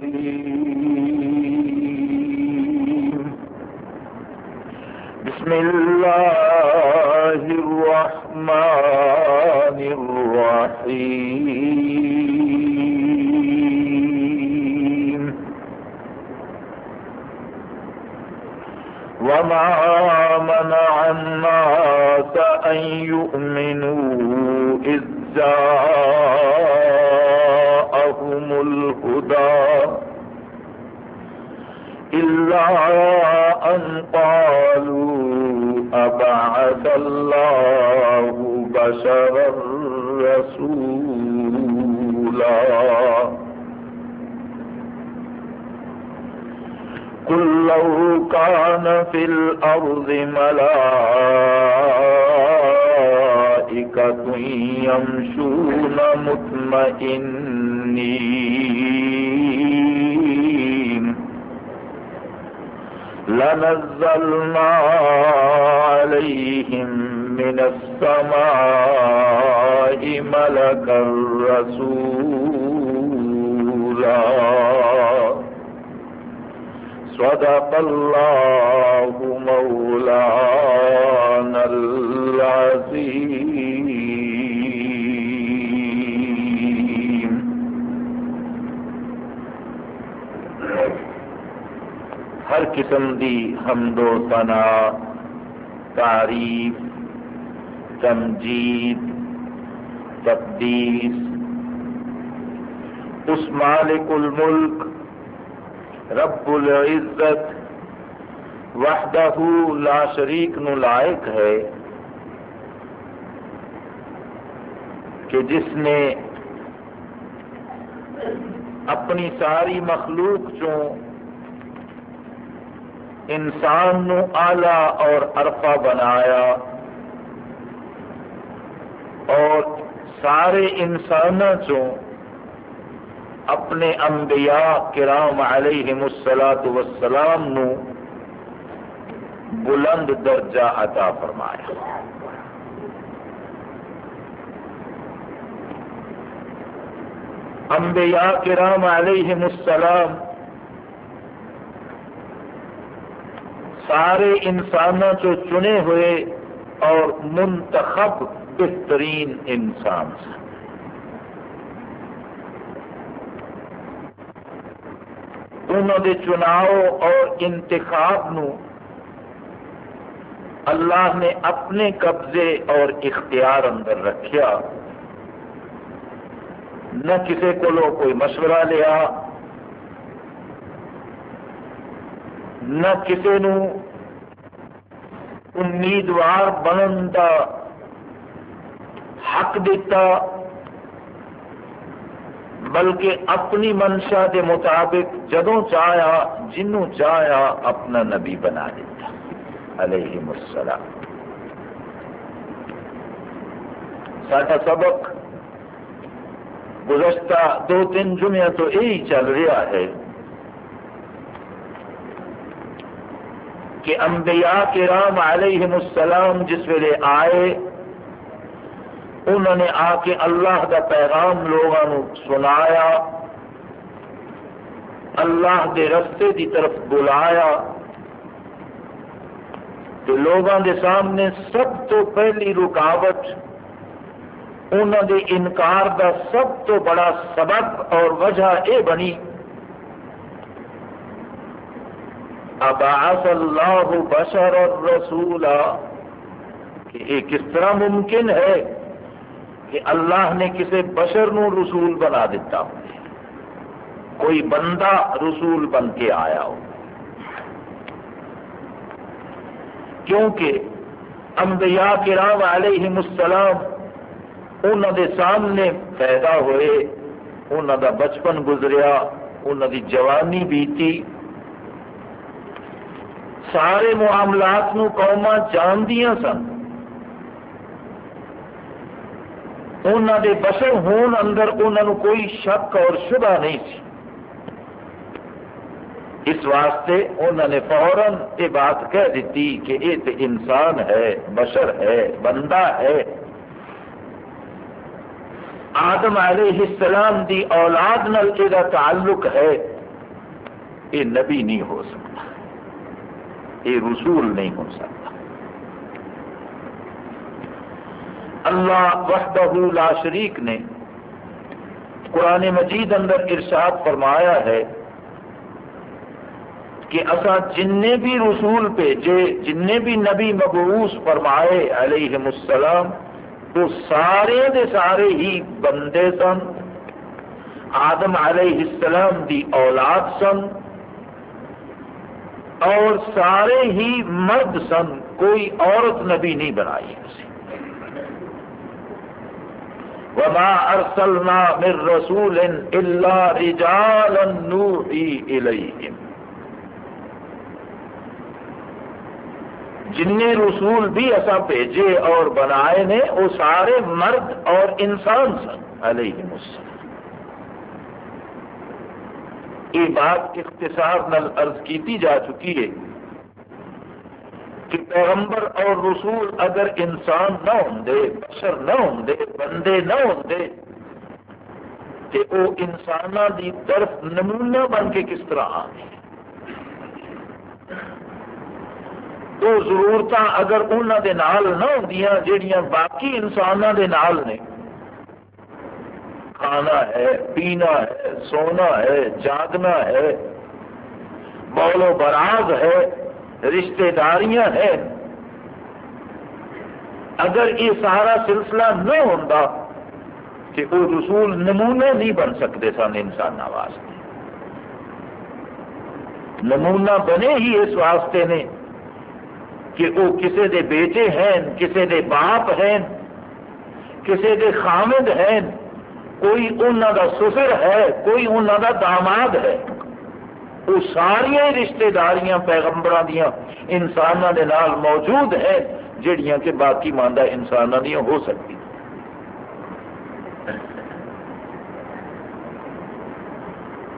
بسم الله الرحمن الرحيم. وما منع الناس أن يؤمنوا إذ جاءهم الهدى إلا أن قالوا أبعث الله بشرا رسولا قل لو كان في الأرض ملائكة يمشون مطمئنين لنزلنا عليهم من السماء ملكا رسولا. صدق الله مولانا العظيم. ہر قسم دی حمد و ثنا، تعریف، تمجید، تقدیس۔ اس مالک الملک، رب العزت، وحدہ لا شریک نو لائق ہے، کہ جس نے اپنی ساری مخلوق چوں انسان نو آلہ اور عرفہ بنایا اور سارے انسانوں چوں اپنے انبیاء کرام علیہ السلاۃ وسلام نو بلند درجہ عطا فرمایا۔ انبیاء کرام علیہ السلام سارے انسانوں چو چنے ہوئے اور منتخب بہترین انسان سے انہوں دے چناؤ اور انتخاب نو اللہ نے اپنے قبضے اور اختیار اندر رکھیا۔ نہ کسی کو کوئی مشورہ لیا نہ کسی نو امیدوار بنن کا حق دیتا بلکہ اپنی منشا کے مطابق جدوں چاہیا، جنوں چاہیا اپنا نبی بنا دیتا علیہ السلام۔ سارا سبق گزشتہ دو تین جمعہ تو یہی چل رہا ہے۔ کہ انبیاء کے رام علیہ السلام جس ویلے آئے، انہوں نے آ کے اللہ کا پیغام لوگوں سنایا، اللہ دے رستے کی طرف بلایا۔ تو لوگوں کے سامنے سب تو پہلی رکاوٹ، انہوں دے انکار دا سب تو بڑا سبب اور وجہ یہ بنی۔ ابعث اللہ بشر رسولا کہ یہ کس طرح ممکن ہے کہ اللہ نے کسی بشر نو رسول بنا دیتا ہو؟ کوئی بندہ رسول بن کے آیا ہو؟ کیونکہ انبیاء کرام علیہ السلام انہوں دے سامنے پیدا ہوئے، انہوں دا بچپن گزریا، انہوں دی جوانی بیتی سارے معاملات نو قوما جاندیاں سن۔ انہوں دے بشر ہون اندر انہوں کوئی شک اور شبہ نہیں سی۔ اس واسطے انہوں نے فوراً یہ بات کہہ دیتی کہ یہ تو انسان ہے، بشر ہے، بندہ ہے۔ آدم علیہ السلام دی اولاد نل یہ تعلق ہے، یہ نبی نہیں ہو سکتا۔ یہ رسول نہیں ہو سکتا۔ اللہ وحدہ لا شریک نے قرآن مجید اندر ارشاد فرمایا ہے کہ اصا جن بھی رسول بھیجے جن بھی نبی مبعوث فرمائے علیہ السلام، وہ سارے دے سارے ہی بندے سن۔ آدم علیہ السلام دی اولاد سن۔ اور سارے ہی مرد سن، کوئی عورت نبی نہیں بنائی وما ارسلنا من رسول الا رجالا نوحی الیہم جن رسول بھی ایسا بھیجے اور بنائے نے، وہ سارے مرد اور انسان سن علیہ السلام۔ یہ بات اختصار نل عرض کیتی جا چکی ہے کہ پیغمبر اور رسول اگر انسان نہ ہوں بشر نہ ہوں بندے نہ ہوں تو وہ انسانوں کی طرف نمونہ بن کے کس طرح آئے وہ ضرورت اگر انہوں دے نال نہ ہوں جہیا باقی انسانوں دے نال نے کھانا ہے، پینا ہے، سونا ہے، جاگنا ہے۔ بول و براز ہے رشتے داریاں ہیں۔ اگر یہ سارا سلسلہ نہ ہوتا کہ وہ رسول نمونے نہیں بن سکتے سن انسان واسطے۔ نمونہ بنے ہی اس واسطے نے کہ وہ کسے دے بیٹے ہیں، کسے دے باپ ہیں، کسے دے خامد ہیں۔ کوئی انہوں دا سسر ہے، کوئی انہوں دا داماد ہے۔ وہ ساریا رشتے داریاں پیغمبر دیا انسانوں کے نال موجود ہیں جڑیاں کہ باقی ماندہ انسانوں دیا ہو سکتی۔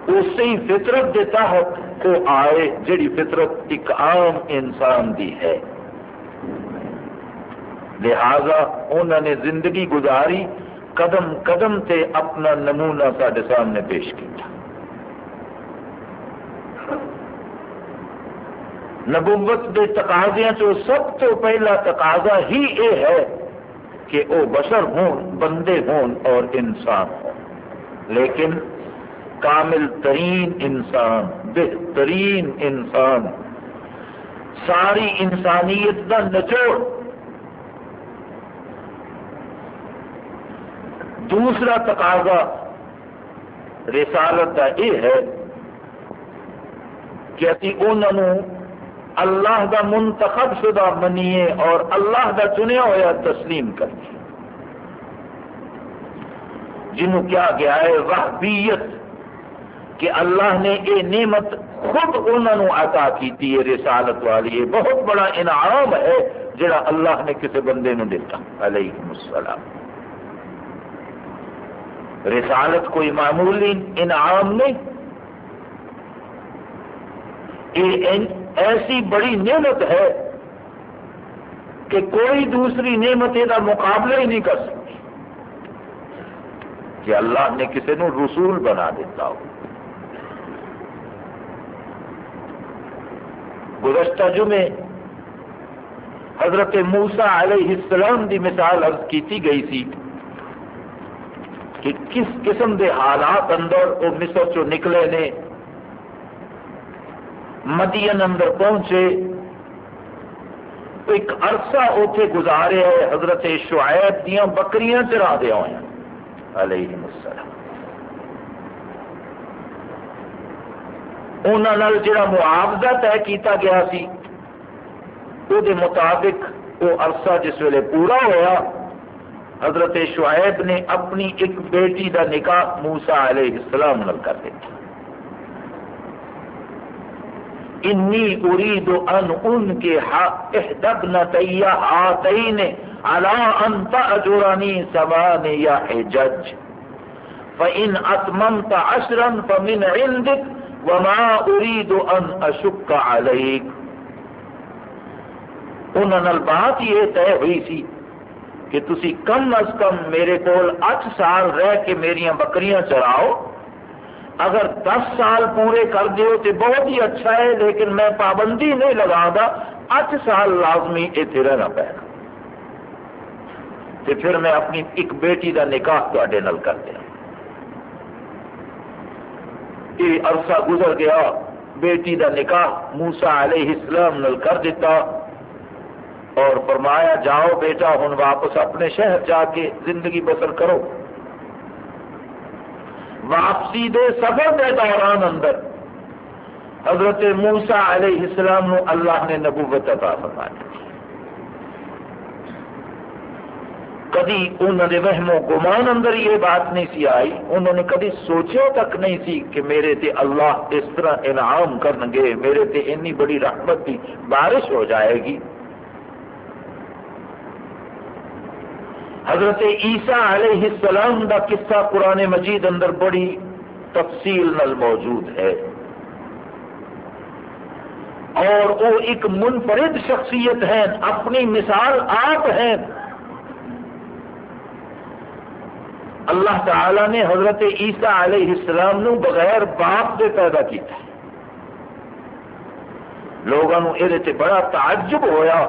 اسی فطرت کے تحت وہ آئے، جڑی فطرت ایک عام انسان دی ہے۔ لہذا انہوں نے زندگی گزاری قدم قدم تے اپنا نمونہ سارے سامنے پیش کیا۔ نبوت کے تقاضے چ سب تو پہلا تقاضا ہی یہ ہے کہ وہ بشر ہون بندے ہون اور انسان ہون لیکن کامل ترین انسان، بہترین انسان، ساری انسانیت کا نچوڑ دوسرا تقاضا رسالت کا یہ ہے کہ ابھی انہوں اللہ کا منتخب شدہ منیے اور اللہ کا چنیا ہوا تسلیم کریے جنہوں کیا گیا ہے وحبیت کہ اللہ نے یہ نعمت خود انہوں عطا کی ہے رسالت والی۔ ہے بہت بڑا انعام ہے جڑا اللہ نے کسی بندے نو دیتا علیہ السلام۔ رسالت کوئی معمولی انعام نہیں۔ یہ ایسی بڑی نعمت ہے کہ کوئی دوسری نعمت یہ مقابلہ ہی نہیں کر سکتی۔ کہ اللہ نے کسی نو رسول بنا دیتا ہو۔ گزشتہ جمعے حضرت موسا علیہ السلام دی مثال عرض کیتی گئی سی۔ کہ کس قسم دے حالات اندر وہ مصر چو نکلے نے؟ مدین اندر پہنچے۔ ایک عرصہ اتنے گزارے ہے حضرت شعیب دیا بکریاں چرا دیا ہوئے علیہ السلام۔ انہوں جڑا معاوضہ طے کیتا گیا سی وہ مطابق وہ عرصہ جس ویلے پورا ہوا حضرت شعیب نے اپنی ایک بیٹی کا نکاح موسا علیہ السلام نل کر دیا انی اريد ان ان کے احدبن تیا ہاتین علا ان تأجرنی سمان یا حجج۔ فإن اتممت عشرا فمن عندك وما اريد ان اشک عليك۔ انہوں بات یہ طے ہوئی سی کہ تسی کم از کم میرے کو اٹھ سال رہ کے میری بکریاں چراؤ۔ اگر دس سال پورے کر دیو تو بہت ہی اچھا ہے، لیکن میں پابندی نہیں لگا دا اٹھ سال لازمی اتنے رہنا پے گا پھر میں اپنی ایک بیٹی کا نکاح تے کر دیا۔ یہ عرصہ گزر گیا، بیٹی کا نکاح موسا علیہ السلام نل کر دیتا۔ اور فرمایا، جاؤ بیٹا ہوں واپس اپنے شہر جا کے زندگی بسر کرو. واپسی دے سفر دے دوران اندر حضرت موسا علیہ السلام نو اللہ نے نبوت عطا فرمایا کدی انہوں نے وہم و گمان اندر یہ بات نہیں سی آئی انہوں نے کدی سوچا تک نہیں سی کہ میرے تے اللہ اس طرح انعام کرن گے میرے تے انی بڑی رحمت کی بارش ہو جائے گی۔ حضرت عیسیٰ علیہ السلام دا قصہ قرآن مجید اندر بڑی تفصیل نل موجود ہے۔ اور وہ ایک منفرد شخصیت ہے، اپنی مثال آپ ہیں۔ اللہ تعالی نے حضرت عیسیٰ علیہ السلام نو بغیر باپ دے پیدا کیا لوگوں یہ بڑا تعجب ہویا،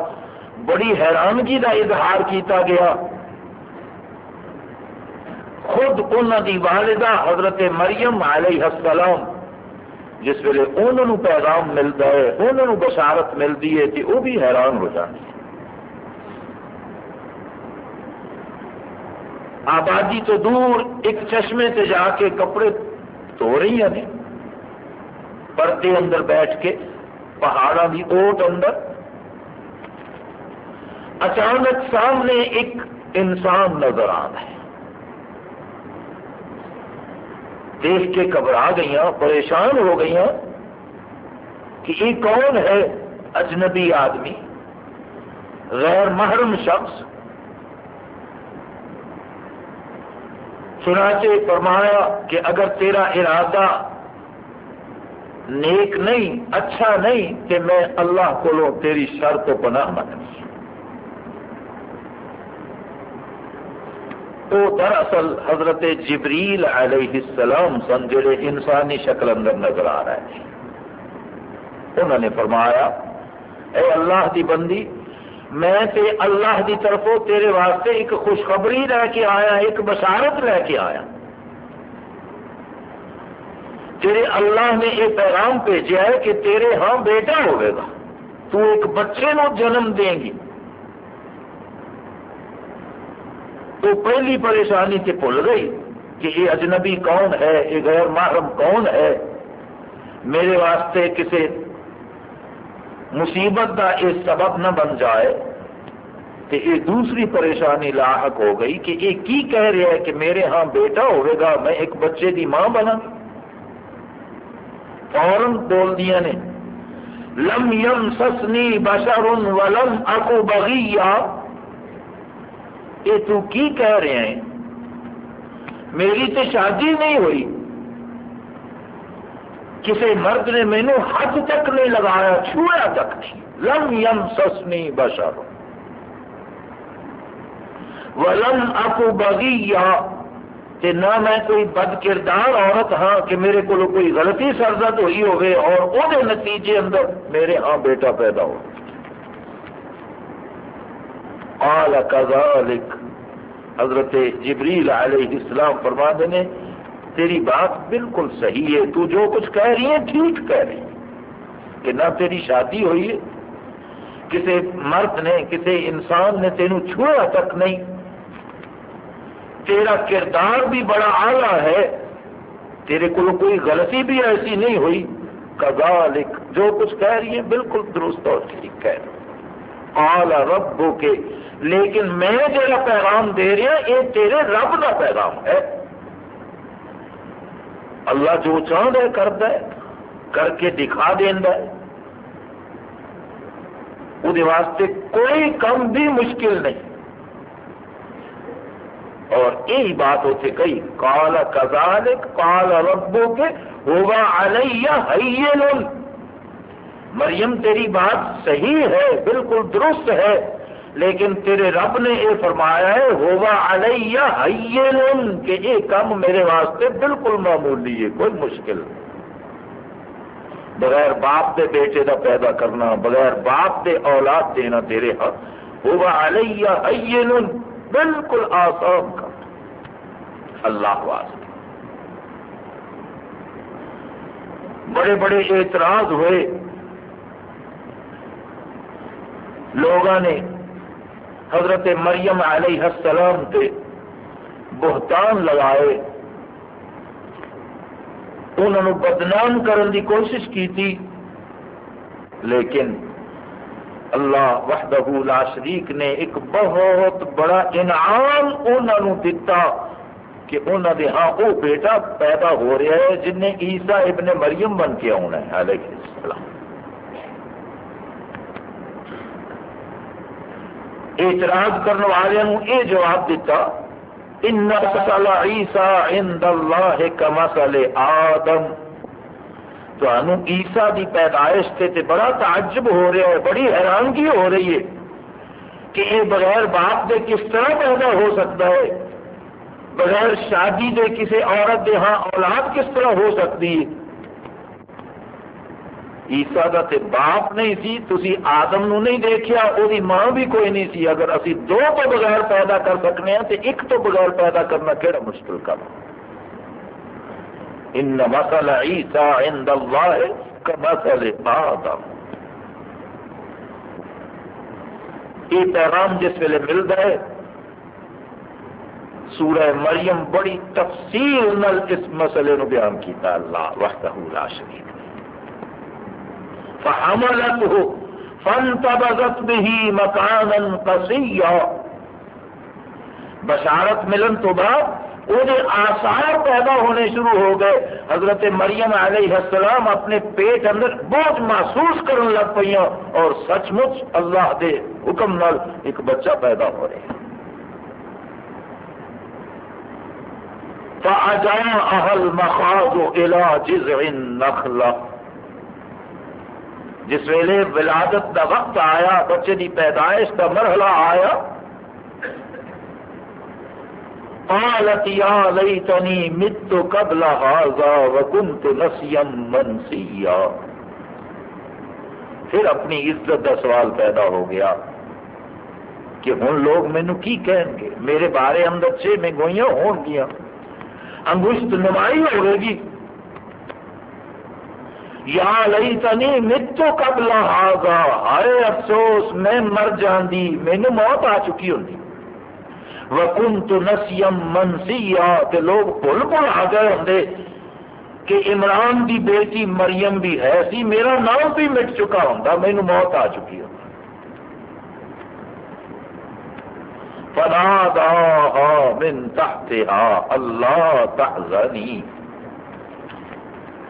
بڑی حیرانگی کا اظہار کیتا گیا۔ خود انہوں دی والدہ حضرت مریم علیہ السلام، جس ویلے انہوں پیغام ملتا ہے انہوں بشارت ملتی ہے کہ وہ بھی حیران ہو جاتی آبادی تو دور ایک چشمے سے جا کے کپڑے دھو رہی ہیں۔ پردے اندر بیٹھ کے پہاڑوں کی اوٹ اندر۔ اچانک سامنے ایک انسان نظر آنا ہے۔ دیکھ کے گھبرا گئی پریشان ہو گئی کہ یہ کون ہے اجنبی آدمی؟ غیر محرم شخص۔ چنانچہ فرمایا کہ اگر تیرا ارادہ نیک نہیں اچھا نہیں، کہ میں اللہ کو تیری شرط و پناہ منگنی تو دراصل حضرت جبریل علیہ السلام سن جڑے انسانی شکل اندر نظر آ رہے ہیں۔ انہوں نے فرمایا، اے اللہ دی بندی، میں تے اللہ دی طرفوں تیرے واسطے ایک خوشخبری لے کے آیا، ایک بشارت لے کے آیا۔ تیرے اللہ نے یہ پیغام بھیجا ہے کہ تیرے ہاں بیٹا ہوئے گا، تو ایک بچے نو جنم دیں گی۔ تو پہلی پریشانی سے بھول گئی کہ یہ اجنبی کون ہے؟ یہ غیر محرم کون ہے؟ میرے واسطے کسی مصیبت کا یہ سبب نہ بن جائے تو یہ دوسری پریشانی لاحق ہو گئی کہ یہ کی کہہ رہا ہے کہ میرے ہاں بیٹا ہوئے گا، میں ایک بچے کی ماں بنا فوراً بول دیا نے، لم یم سسنی بشر ولم اکو بغیا یہ تو کی کہہ رہے ہیں؟ میری تو شادی نہیں ہوئی۔ کسی مرد نے مینو ہاتھ تک نہیں لگایا چھویا تک نہیں لم یم سسنی بشر۔ ولم اکو بگی یا نہ میں کوئی بد کردار عورت ہاں کہ میرے کو کوئی غلطی سرزد ہوئی ہوئے اور وہ نتیجے اندر میرے ہاں بیٹا پیدا ہو۔ قال كذلك۔ حضرت جبریل علیہ السلام فرما دینے تیری بات بالکل صحیح ہے، تو جو کچھ کہہ رہی ہے ٹھیک کہہ رہی ہے کہ نہ تیری شادی ہوئی ہے کسی مرد نے کسی انسان نے تینوں چھوڑا تک نہیں۔ تیرا کردار بھی بڑا اعلیٰ ہے، تیرے کو کوئی غلطی بھی ایسی نہیں ہوئی۔ کذالک، جو کچھ کہہ رہی ہے بالکل درست اور ٹھیک کہہ رہی آلہ رب کے لیکن میں جڑا پیغام دے رہا یہ تیرے رب کا پیغام ہے۔ اللہ جو چاہتا ہے کرتا ہے، کر کے دکھا دینا وہ واسطے کوئی کم بھی مشکل نہیں۔ اور یہی بات اتنے کہی کال کزالک کال ربو کے ہوگا علیہ مریم، تیری بات صحیح ہے، بالکل درست ہے۔ لیکن تیرے رب نے یہ فرمایا ہے، ہوا علیہ کہ یہ کام میرے واسطے بالکل معمولی ہے، کوئی مشکل نہیں. بغیر باپ دے بیٹے دا پیدا کرنا، بغیر باپ دے اولاد دینا تیرے ہاتھ ہوا علیہ بالکل آسان کا اللہ واسطے۔ بڑے بڑے اعتراض ہوئے۔ لوگوں نے حضرت مریم علیہ السلام کے بہتان لگائے۔ انہوں بدنام کرنے کی کوشش کی تھی لیکن اللہ وحدہ لا شریک نے ایک بہت بڑا انعام انہوں دتا کہ انہوں نے ہاں وہ بیٹا پیدا ہو رہا ہے جن نے عیسیٰ ابن مریم بن کے آنا ہے، علیہ السلام۔ اعتراض کرنے والوں یہ جواب دیتا ان مسل عیسا عند اللہ کمسل آدم. عیسا دی پیدائش تے تے بڑا تعجب ہو رہا ہے، بڑی حیرانگی ہو رہی ہے کہ یہ بغیر باپ دے کس طرح پیدا ہو سکتا ہے؟ بغیر شادی دے کسی عورت دے ہاں اولاد کس طرح ہو سکتی ہے؟ عیسا کا تے باپ نہیں سی، تسی آدم نو نہیں دیکھیا وہ ماں بھی کوئی نہیں سی۔ اگر اسی دو تو بغیر پیدا کر سکنے ہیں تو ایک تو بغیر پیدا کرنا کہڑا مشکل کام ان مسل عیسا عند اللہ کمسل آدم۔ یہ پیغام جس ویلے ملتا ہے، سورہ مریم بڑی تفصیل نل اس مسئلے نو بیان کیتا اللہ وحدہ لا شریک۔ فحملته، فانتبذت به مكانا قصيا بشارت ملن تو بعد وہ آثار پیدا ہونے شروع ہو گئے۔ حضرت مریم علیہ السلام اپنے پیٹ اندر بہت محسوس کرنے لگ پہ اور سچ مچ اللہ دے حکم نال ایک بچہ پیدا ہو رہے فَأَجَاءَهَا الْمَخَاضُ إِلَى جِزْعِ النَّخْلَةِ جس ویلے ولادت دا وقت آیا، بچے دی پیدائش دا مرحلہ آیا، قالت یا لیتنی مت قبل هذا وكنت منسیا۔ پھر اپنی عزت کا سوال پیدا ہو گیا کہ ہوں لوگ مینو کی کہیں گے؟ میرے بارے اندر چھ میں گوئیاں ہون گیا انگشت نمائی ہوئے گی۔ یا لئی تنی متو کب لہٰذا ہائے افسوس، میں مر جاندی مینو موت آ چکی ہوں وکن تو نسیم منسی لوگ بھول بھول آ گئے ہوں کہ عمران دی بیٹی مریم بھی ہے، سی میرا نام بھی مٹ چکا ہوں مینو موت آ چکی ہوں فناداها من تحتها، اللہ تحزنی۔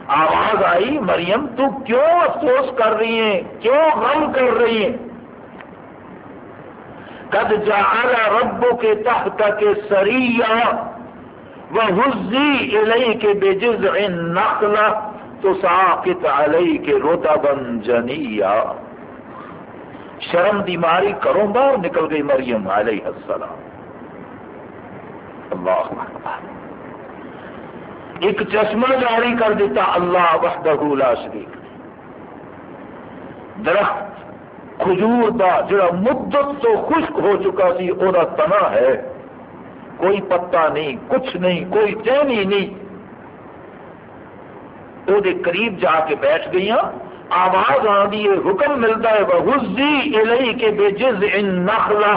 آواز آئی، مریم، تو کیوں افسوس کر رہی ہیں؟ کیوں غم کر رہی ہیں? قد جعل رب کے تحت کے سریا وہ حزی الئی کے بے جز نقلا تو ساکت علیہ کے روتا بن جنیا شرم دی ماری کروں باہر نکل گئی مریم علیہ السلام۔ اللہ اکبر۔ ایک چشمہ جاری کر دیتا، اللہ وحدہ لا شریک۔ درخت، کھجور دا جڑا مدت تو خشک ہو چکا سی وہ تنا ہے۔ کوئی پتا نہیں، کچھ نہیں، کوئی چینی نہیں۔ وہ قریب جا کے بیٹھ گئی آواز آدھی ہے حکم ملتا ہے وہ حزی کے بے جز ان نخلا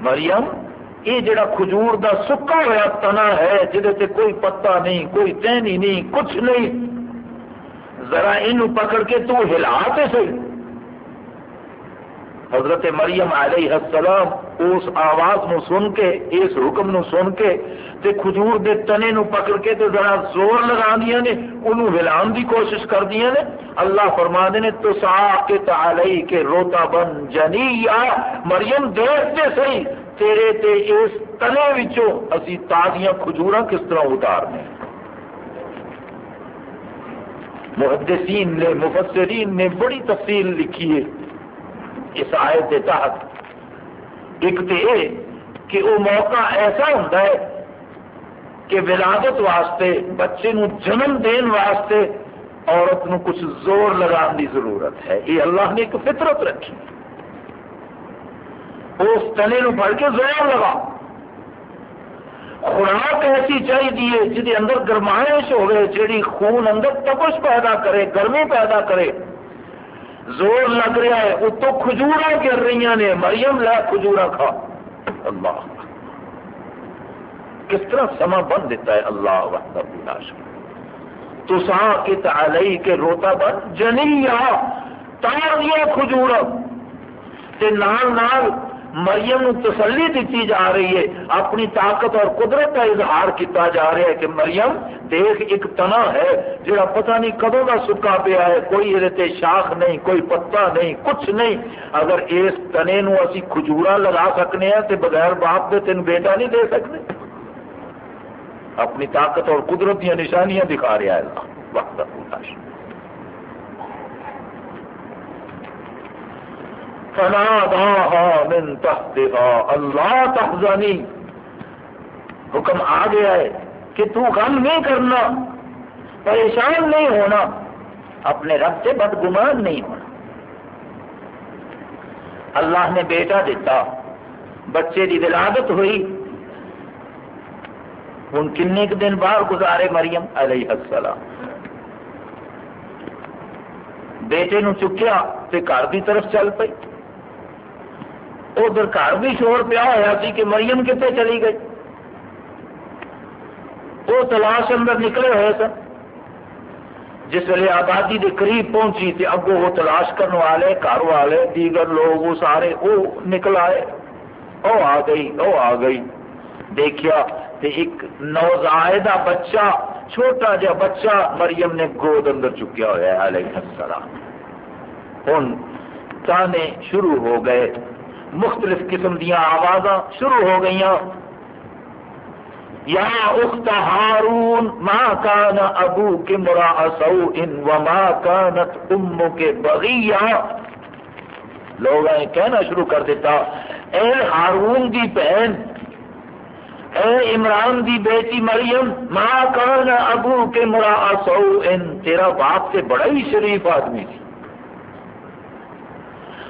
مریم یہ جڑا کھجور دا سکا ہوا تنا ہے جہد کوئی پتا نہیں، کوئی ٹہنی نہیں، کچھ نہیں۔ ذرا یہ پکڑ کے تو ہلا تے سی حضرت مریم علیہ السلام اس آواز نو سن کے، اس حکم نو سن کے، تے کھجور دے تنے نو پکڑ کے تے ذرا زور لگا دیا نے انہوں ہلان دی کوشش کر دیا نے۔ اللہ فرما دے نے تو ساکت علیہ کے روتا بن جنی مریم دیکھتے صحیح تیرے تے اس تنے وچوں اسی تازیاں کھجوراں کس طرح اتارنے؟ محدثین نے، مفسرین نے بڑی تفصیل لکھی ہے اس آیت کے تحت۔ ایک تو یہ کہ وہ موقع ایسا ہوتا ہے کہ ولادت واسطے، بچے نو جنم دین واسطے عورت نو کچھ زور لگان کی ضرورت ہے۔ یہ اللہ نے ایک فطرت رکھی۔ اس تنے نو پڑھ کے زور لگا۔ خوراک ایسی چاہیے جی اندر گرمائش ہوئے، جیڑی خون اندر تپش پیدا کرے، گرمی پیدا کرے۔ زور لگ رہا ہے، اتو کھجورا گر رہی نے۔ مریم، لا کھجورا کھا۔ اللہ۔ کس طرح سما بن دیتا ہے اللہ وحدہ تو سا کت علی کے روتا بن جنیا تار دیا کھجورا تے نال نال مریم تسلی دیتی جا رہی ہے، اپنی طاقت اور قدرت کا اظہار کیتا جا رہا ہے کہ مریم دیکھ، ایک تنا ہے جڑا پتہ نہیں کدوں کا سکا پیا ہے، کوئی یہ شاخ نہیں، کوئی پتا نہیں، کچھ نہیں۔ اگر اس تنے نو اسی کھجورا لگا سکنے ہیں تو بغیر باپ کے تین بیٹا نہیں دے سکتے اپنی طاقت اور قدرت دیا نشانیاں دکھا رہا ہے۔ اللہ، وقت من تحتها، اللہ تحزنی حکم آ گیا ہے کہ تو غم نہیں کرنا، پریشان نہیں ہونا، اپنے رب سے بدگمان نہیں ہونا۔ اللہ نے بیٹا دیتا، بچے کی ولادت ہوئی۔ ہوں کن دن باہر گزارے مریم علیہ السلام۔ بیٹے نو چکیا تے گھر کی طرف چل پئی۔ ادھر گھر بھی شور پیا ہوا سی کہ مریم کتنے چلی گئی؟ وہ تلاش اندر نکلے ہوئے سن۔ جس ویلے آبادی کے قریب پہنچی تے اگوں وہ تلاش کرنے والے، گھر والے، دیگر لوگ، وہ سارے وہ نکل آئے۔ او آ گئی، او آ گئی۔ دیکھا تے ایک نوزائیدہ بچہ، چھوٹا جا بچہ مریم نے گود اندر چکیا ہوا ہے، علیہ السلام۔ ہوں تانے شروع ہو گئے۔ مختلف قسم دیا آواز شروع ہو گئی یا اخت ہارون ماں کان ابو کے مرا سو ان و ماں کانت ام کے بغیا لوگ کہنا شروع کر دیتا، اے ہارون دی بہن، اے عمران دی بیٹی مریم ماں کان ابو کے مرا سو ان تیرا باپ سے بڑا ہی شریف آدمی تھی۔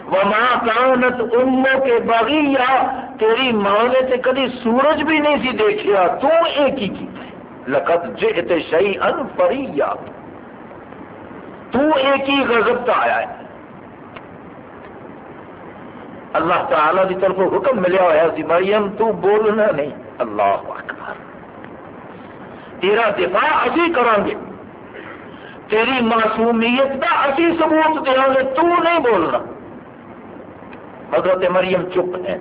وما کانت امو کے باغیا تیری ماں نے تے کدی سورج بھی نہیں سی دیکھیا، تو ایک ہی کی؟ لقد جئت شیئا فریا۔ تو ایک ہی غضب تا آیا ہے۔ اللہ تعالی کی طرف حکم ملیا ہوا سی مریم، تو بولنا نہیں۔ اللہ اکبر۔ تیرا دفاع اسی کریں گے۔ تیری معصومیت کا اسی ثبوت دیا گے، تو نہیں بولنا۔ حضرت مریم چپ ہے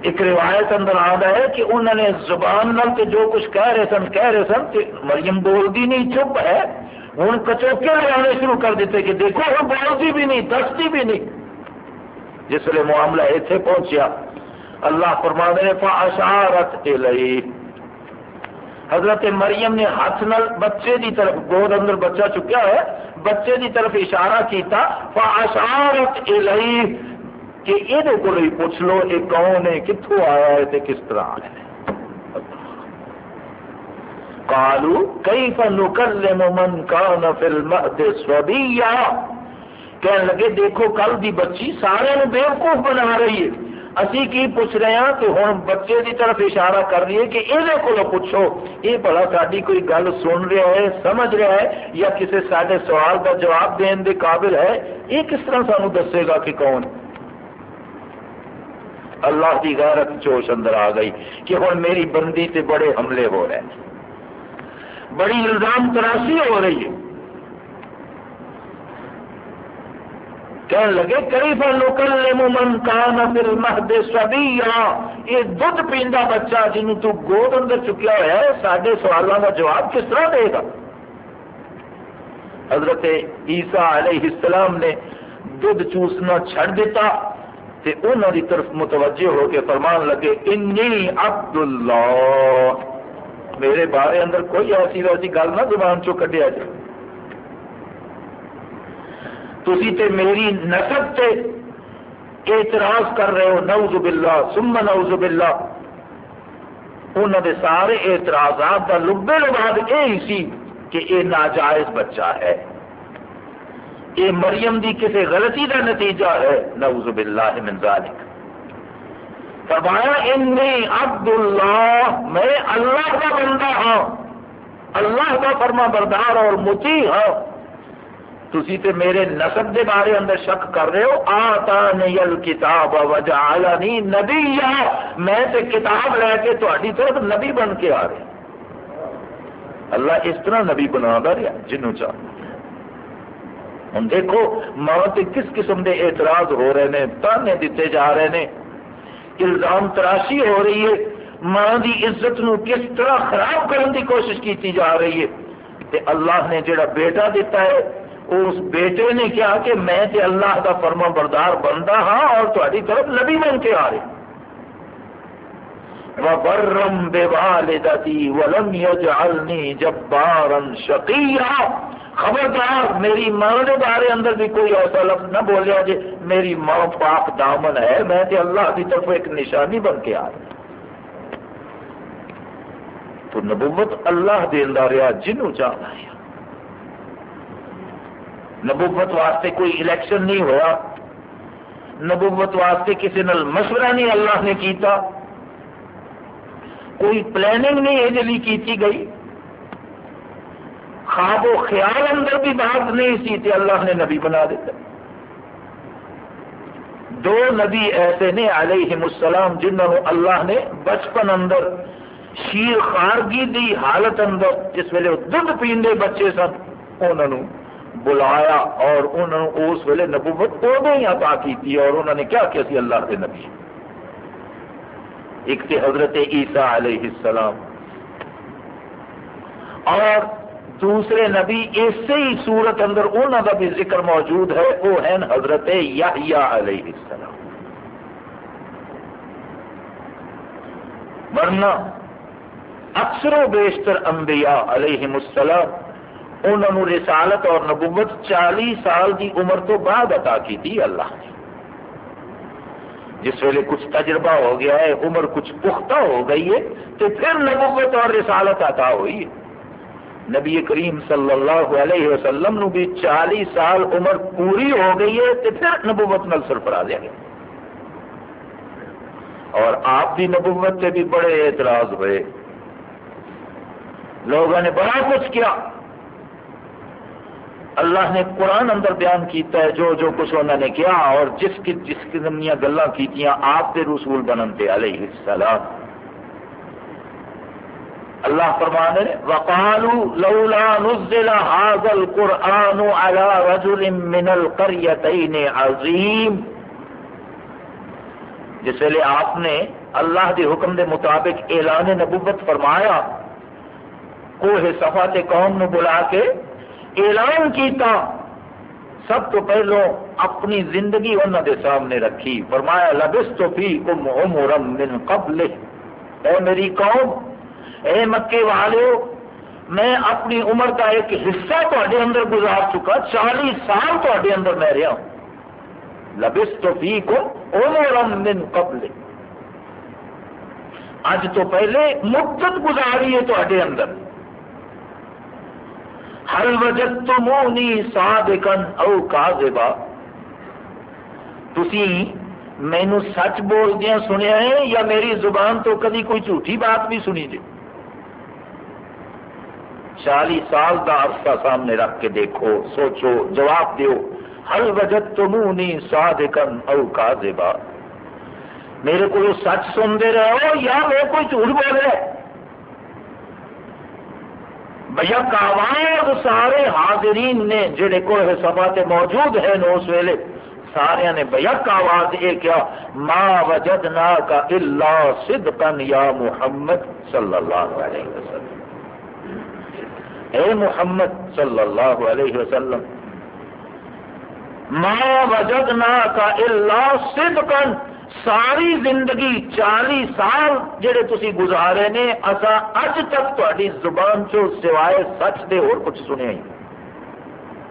ایک روایت اندر آتا ہے کہ انہوں نے زبان نل کے جو کچھ کہہ رہے سن، کہہ رہے سن کہ مریم بولتی نہیں، چپ ہے۔ ہوں کچوکے لگانے شروع کر دیتے کہ دیکھو ہوں بولتی بھی نہیں، دستی بھی نہیں۔ جس ویلے معاملہ اتنے پہنچیا۔ اللہ فرمانے نے فاشارت لئی حضرت مریم نے ہاتھ نل بچے دی طرف گود اندر بچہ چکیا ہے، بچے دی طرف اشارہ کیتا فاشارت الیہ کہ یہ کو پوچھ لو یہ کون ہے کتوں آیا ہے تے کس طرح آیا ہے۔ قالو، کیف نکلم من کان فی المهد صبیا کہنے لگے، دیکھو، کل دی بچی سارے بیوقوف بنا رہی ہے۔ اسی کی پوچھ رہے ہیں تو ہوں بچے کی طرف اشارہ کر رہی ہے کہ یہ کو پوچھو۔ یہ بڑا ساری کوئی گل سن رہا ہے، سمجھ رہا ہے یا کسی سارے سوال کا جواب دین کے قابل ہے، یہ کس طرح سانو دسے گا کہ کون؟ اللہ کی غیرت جوش اندر آ گئی کہ ہوں میری بندی سے بڑے حملے ہو رہے ہیں۔ بڑی الزام تراشی ہو رہی ہے۔ کہنے لگے کئی فر من کان پھر مہد سبیا یہ دھد پیندا بچہ جنوں تو گود اندر چکیا ہوا ہے سارے سوالوں کا جواب کس طرح دے گا؟ حضرت عیسیٰ علیہ السلام نے دھد چوسنا چھڑ دیتا تے انہوں کی طرف متوجہ ہو کے فرمان لگے، انی عبد اللہ میرے بارے اندر کوئی ایسی ویسی گل نہ زبان چو کٹیا جائے۔ تھی تے میری نسب سے اعتراض کر رہے ہو، نعوذ باللہ، ثم نعوذ باللہ۔ انہوں نے سارے اعتراضات کا لبے لباد یہ سی کہ یہ ناجائز بچہ ہے۔ یہ مریم دی کسی غلطی کا نتیجہ ہے، نعوذ باللہ من ذالک۔ فرمایا، انی عبد اللہ میں اللہ کا بندہ ہوں اللہ کا فرما بردار اور متی ہوں تھی تے میرے نسب دے بارے اندر شک کر رہے ہو؟ آتا نیل کتاب وجہ نہیں نبی یا میں تے کتاب لے کے تاری طرف نبی بن کے آ رہے۔ اللہ اس طرح نبی بنا رہا جنوں چاہ۔ ہوں دیکھو ماں تے کس قسم دے اعتراض ہو رہے ہیں تانے دیتے جا رہے ہیں الزام تراشی ہو رہی ہے۔ ماں دی عزت نو کس طرح خراب کرنے کی کوشش کی جا رہی ہے۔ تے اللہ نے جڑا بیٹا دیتا ہے اس بیٹے نے کیا کہ میں تے اللہ کا فرما بردار بندہ ہاں اور تاری طرف نبی بن کے آ رہے۔ وبرم بے والدتی ولم یجعلنی جبارا خبردار، میری ماں کے بارے اندر بھی کوئی ایسا لفظ نہ بولیا جی میری ماں پاک دامن ہے، میں تے اللہ کی طرف ایک نشانی بن کے آ رہا۔ تو نبوت اللہ دینا رہا، جنوں چاہتا ہے۔ نبوت واسطے کوئی الیکشن نہیں ہوا نبوت واسطے کسی نال مشورہ نہیں اللہ نے کیتا۔ کوئی پلاننگ نہیں یہ کی گئی۔ خواب و خیال اندر بھی بات نہیں سی تے اللہ نے نبی بنا دیتا۔ دو نبی ایسے نے علیہ السلام جنہوں اللہ نے بچپن اندر شیر خارگی دی حالت اندر جس ویلے دھد پیندے بچے سن، انہوں بلایا اور انہوں نے اس ویلے نبوت ادو ہی عطا کی اور انہوں نے کیا کہ اللہ کے نبی؟ ایک تھے حضرت عیسیٰ علیہ السلام۔ اور دوسرے نبی اسی ہی صورت اندر انہوں کا بھی ذکر موجود ہے، وہ ہیں حضرت یحییٰ علیہ السلام۔ ورنہ اکثر و بیشتر انبیاء علیہ السلام انہوں نے رسالت اور نبوت چالی سال کی عمر تو بعد عطا کی تھی اللہ نے۔ جس ویلے کچھ تجربہ ہو گیا ہے، عمر کچھ پختہ ہو گئی ہے، تو پھر نبوت اور رسالت عطا ہوئی ہے۔ نبی کریم صلی اللہ علیہ وسلم نو بھی چالی سال عمر پوری ہو گئی ہے، تو پھر نبوت نل سرفرا دیا گیا اور آپ کی نبوت سے بھی بڑے اعتراض ہوئے۔ لوگوں نے بڑا کچھ کیا۔ اللہ نے قرآن اندر بیان کیتا ہے، جو جو کچھ انہوں نے کیا، اور جس کی جس قسم دیا گلا کی آپ کے رسول بنتے علیہ السلام۔ اللہ فرمان ہے وقالو لولا نزل هذا القرآن على رجل من القريتين عظیم جس ویلے آپ نے اللہ کے حکم دے مطابق اعلان نبوت فرمایا، کوہ صفا تے قوم نو بلا کے اعلان کیتا، سب تو پہلو اپنی زندگی انہوں دے سامنے رکھی۔ فرمایا لبس تو فی کم عمرم من قبل اے میری قوم، اے مکے والے میں اپنی عمر کا ایک حصہ تے اندر گزار چکا، چالیس سال تے اندر میں رہا ہوں۔ لبس تو فی کم عمرم من قبل اج تو پہلے مدت گزاری ہے تے اندر۔ ہر وجد تو مونی صادقن او کاذبا تسی مینو سچ بول دیا سنیا ہے یا میری زبان تو کدی کوئی جھوٹھی بات بھی سنی جی چالیس سال کا عرصہ سامنے رکھ کے دیکھو، سوچو، جواب دیو۔ ہر وجد تو منہ صادقن او کاذبا میرے کو سچ سنتے رہے ہو یا میرے کوئی جھوٹ بول رہے؟ بیک آواز سارے حاضرین نے جڑے کوہ سبا تے موجود ہیں اس ویلے سارے نے بیک آواز یہ کیا، ما وجدنا کا الا صدقن یا محمد صلی اللہ علیہ وسلم۔ اے محمد صلی اللہ علیہ وسلم، ما وجدنا کا الا صدقن ساری زندگی چالی سال جڑے تسی گزارے نے اصا اج تک تاری زبان چو سوائے سچ دے اور کچھ سنیا ہی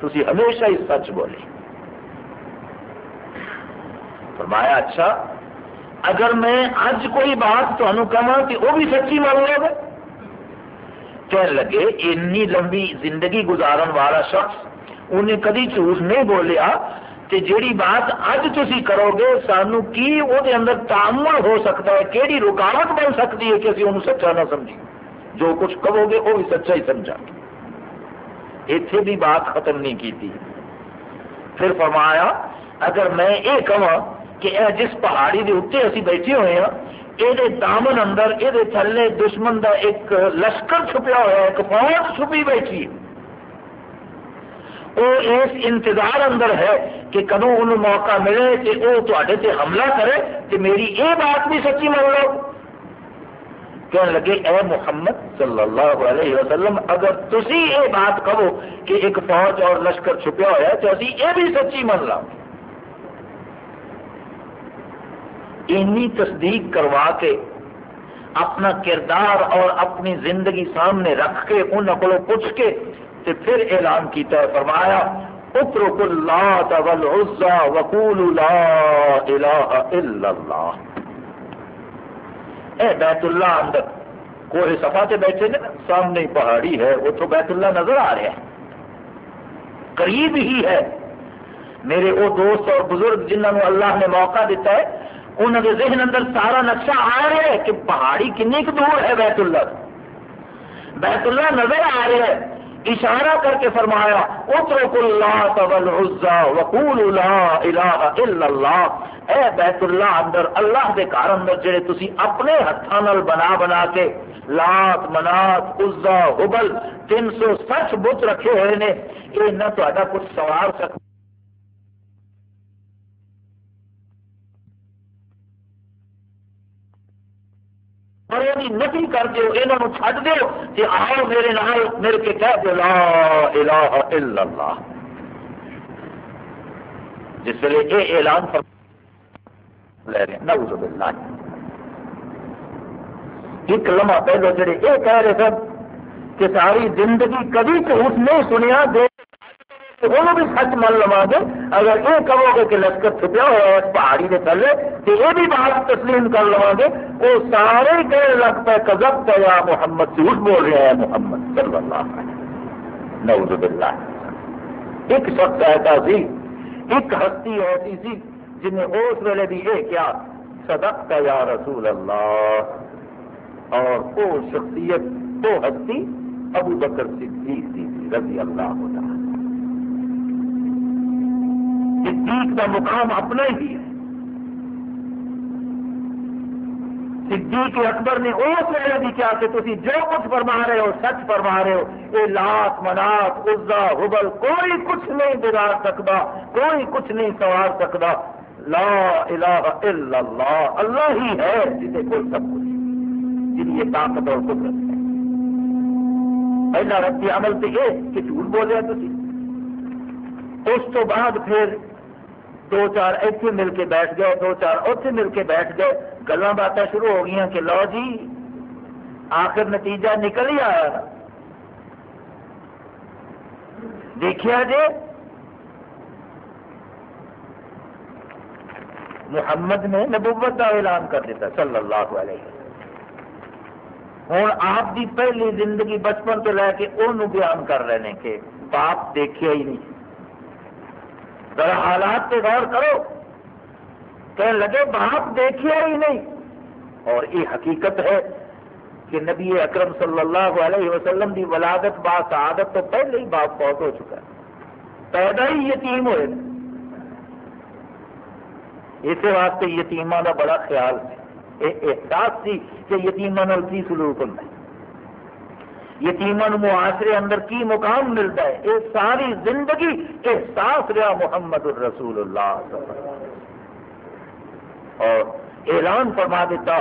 تسی ہمیشہ ہی سچ بولے۔ فرمایا اچھا اگر میں اج کوئی بات تمہیں کہا کہ وہ بھی سچی مان لو گے کہنے لگے، اینی لمبی زندگی گزارن والا شخص انہیں کدی جھوٹ نہیں بولیا۔ کہ جیڑی بات اج تھی کرو گے، سانو کی وہ اندر تعمل ہو سکتا ہے؟ کیڑی رکاوٹ بن سکتی ہے کہ اسی انہوں سچا نہ سمجھی جو کچھ کہو گے وہ بھی سچا ہی سمجھا گے۔ اتنے بھی بات ختم نہیں کی پھر فرمایا، اگر میں یہ کہا کہ اے جس پہاڑی کے اتنے اسی بیٹھے ہوئے ہیں یہ دامن اندر یہ تھلے دشمن کا ایک لشکر چھپیا ہوا ہے، ایک فوج چھپی بیٹھی وہ اس انتظار اندر ہے کہ کدو ان موقع ملے کہ وہ تے حملہ کرے کہ میری یہ بات بھی سچی مان لو۔ کہنے لگے، اے محمد صلی اللہ علیہ وسلم، اگر تسی یہ بات کہو کہ ایک فوج اور لشکر چھپیا ہوا ہے تو ابھی یہ بھی سچی مان لو اینی تصدیق کروا کے اپنا کردار اور اپنی زندگی سامنے رکھ کے انہوں کو پوچھ کے تے پھر اعلان کیتا ہے، فرمایا اترک اللہ والعزا وقول لا الہ الا اللہ۔ اے بیت اللہ اندر کوئی صفا سے بیٹھے نا سامنے پہاڑی ہے وہ تو بیت اللہ نظر آ رہا ہے۔ قریب ہی ہے۔ میرے وہ دوست اور بزرگ جنہوں نے اللہ نے موقع دیتا ہے انہوں کے ذہن اندر سارا نقشہ آ رہا ہے کہ پہاڑی کنی دور ہے بیت اللہ بیت اللہ نظر آ رہا ہے۔ اشارہ کر کے فرمایا، اترک اللہ وقول لا الہ الا اللہ۔ اے بیت اللہ اندر، اللہ دے گھر اندر جڑے تسی اپنے ہتھاں نال بنا بنا کے لات، منات عزا حبل تین سو سچ بت رکھے ہوئے نے، یہ نہ تہاڈا کچھ سوار سکتا۔ اور یہ نفی کر دو یہ چھڈ دو کہ آؤ میرے نال مل کے کہہ دو لا الہ الا اللہ۔ جس ویلے یہ اعلان فر لے رہے ہیں، نعوذ باللہ۔ ایک لمحہ پہلے جڑے یہ کہہ رہے سن کہ ساری زندگی کبھی جھوٹ نہیں سنیا دے وہ بھی سچ من لوا گے۔ اگر یہ کہو گے کہ لشکر چھپیا ہوا ہے پہاڑی کے تھلے، تو یہ بھی بات تسلیم کر لوا گے۔ وہ سارے کہنے لگ پہ کزب پہ یا محمد، جھوٹ بول رہے ہیں محمد صلی اللہ علیہ نعوذ باللہ۔ ایک شخص ایسا سی، ایک ہستی ایسی سی، جنہیں اس ویلے بھی یہ کیا، صدق یا رسول اللہ۔ اور وہ شخصیت، وہ ہستی ابو بکر صدیق تھی رضی اللہ ہوتا صدیق کا مقام اپنا ہی ہے۔ صدیق اکبر نے اس ویلے بھی کیا کہ تھی جو کچھ فرما رہے ہو، سچ فرما رہے ہو یہ لات منات، عزا، حبل، کوئی کچھ نہیں بگاڑ سکتا، کوئی کچھ نہیں سوار سکتا۔ لا الہ الا اللہ اللہ ہی ہے جسے کوئی سب کچھ جن یہ طاقت اور قدرت ہے۔ پہلا ربی عمل تو یہ کہ جھوٹ بولے تھی اس تو بعد پھر دو چار اتنے مل کے بیٹھ گئے، دو چار اتنے مل کے بیٹھ گئے۔ گلا باتیں شروع ہو گئی کہ لو جی آخر نتیجہ نکل ہی آیا دیکھا جی محمد نے نبوت کا اعلان کر دیتا صلی اللہ علیہ وسلم۔ ہوں آپ کی پہلی زندگی بچپن تو لے کے انہوں بیان کر رہے ہیں کہ باپ دیکھا ہی نہیں۔ ذرا حالات پہ غور کرو۔ کہنے لگے باپ دیکھے ہی نہیں۔ اور یہ حقیقت ہے کہ نبی اکرم صلی اللہ علیہ وسلم کی ولادت با سعادت تو پہلے ہی باپ بہت ہو چکا ہے۔ پیدا ہی یتیم ہوئے۔ اس واسطے یتیمہ کا بڑا خیال ہے۔ یہ احساس سی کہ یتیمہ کی سلوک ہوتا ہے۔ یتیمن معاشرے اندر کی مقام ملتا ہے؟ یہ ساری زندگی احساس رہا محمد الرسول اللہ اور اعلان فرما دیتا،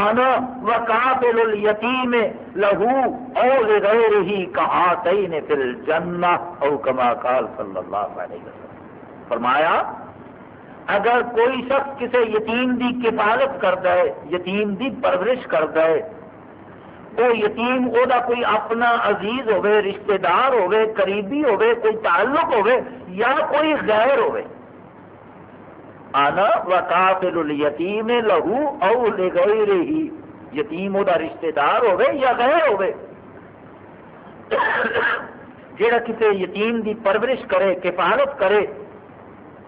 آنا وقابل الیتیم لہو او لغیر ہی کہا تین فی الجنہ او کما قال صلی اللہ علیہ وسلم۔ فرمایا، اگر کوئی شخص کسی یتیم دی کفالت کرتا ہے یتیم دی پرورش کرتا ہے وہ یتیم وہ کوئی اپنا عزیز ہوے رشتہ دار ہوے قریبی ہوے کوئی تعلق ہوے یا کوئی غیر ہوے آنا و الیتیم لہو او لغیر ہی یتیم وہ رشتہ دار ہوئے یا غیر ہوئے۔ جیڑا کسی یتیم دی پرورش کرے، کفالت کرے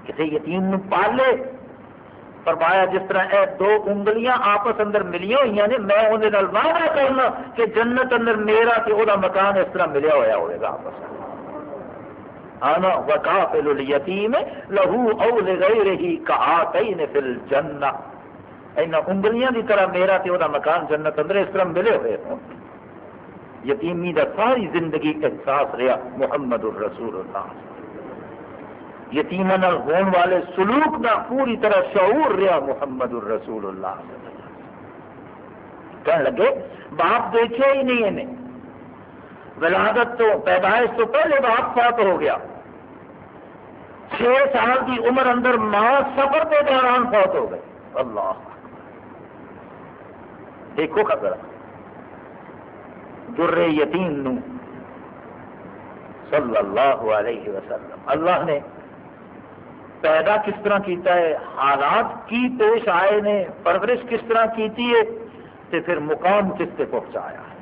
کسی یتیم نو پالے فرمایا جس طرح اے دو انگلیاں آپس اندر ملیا ہوئی نے، میں انہیں وعدہ کرنا کہ جنت اندر میرا کہ وہ مکان اس طرح ملیا ہوا ہوئے گا آپس آنا وکافل الیتیم لہو او لغیرہی کآتین فی الجنہ اینا انگلیاں دی طرح میرا تے وہ مکان جنت اندر اس طرح ملے ہوئے ہوں۔ یتیمی دا ساری زندگی احساس رہا، محمد الرسول اللہ۔ یتیمن ہون والے سلوک دا پوری طرح شعور رہا محمد الرسول اللہ کہنے لگے، باپ دیکھے ہی نہیں انہیں۔ ولادت تو، پیدائش تو پہلے باپ فوت ہو گیا۔ چھ سال کی عمر اندر ماں سفر کے دوران فوت ہو گئے اللہ دیکھو خبر۔ در یتیم نو۔ صلی اللہ علیہ وسلم۔ اللہ نے پیدا کس طرح کیتا ہے؟ حالات کی پیش آئے نے، پرورش کس طرح کیتی ہے؟ تے پھر مقام کس سے پہنچایا ہے؟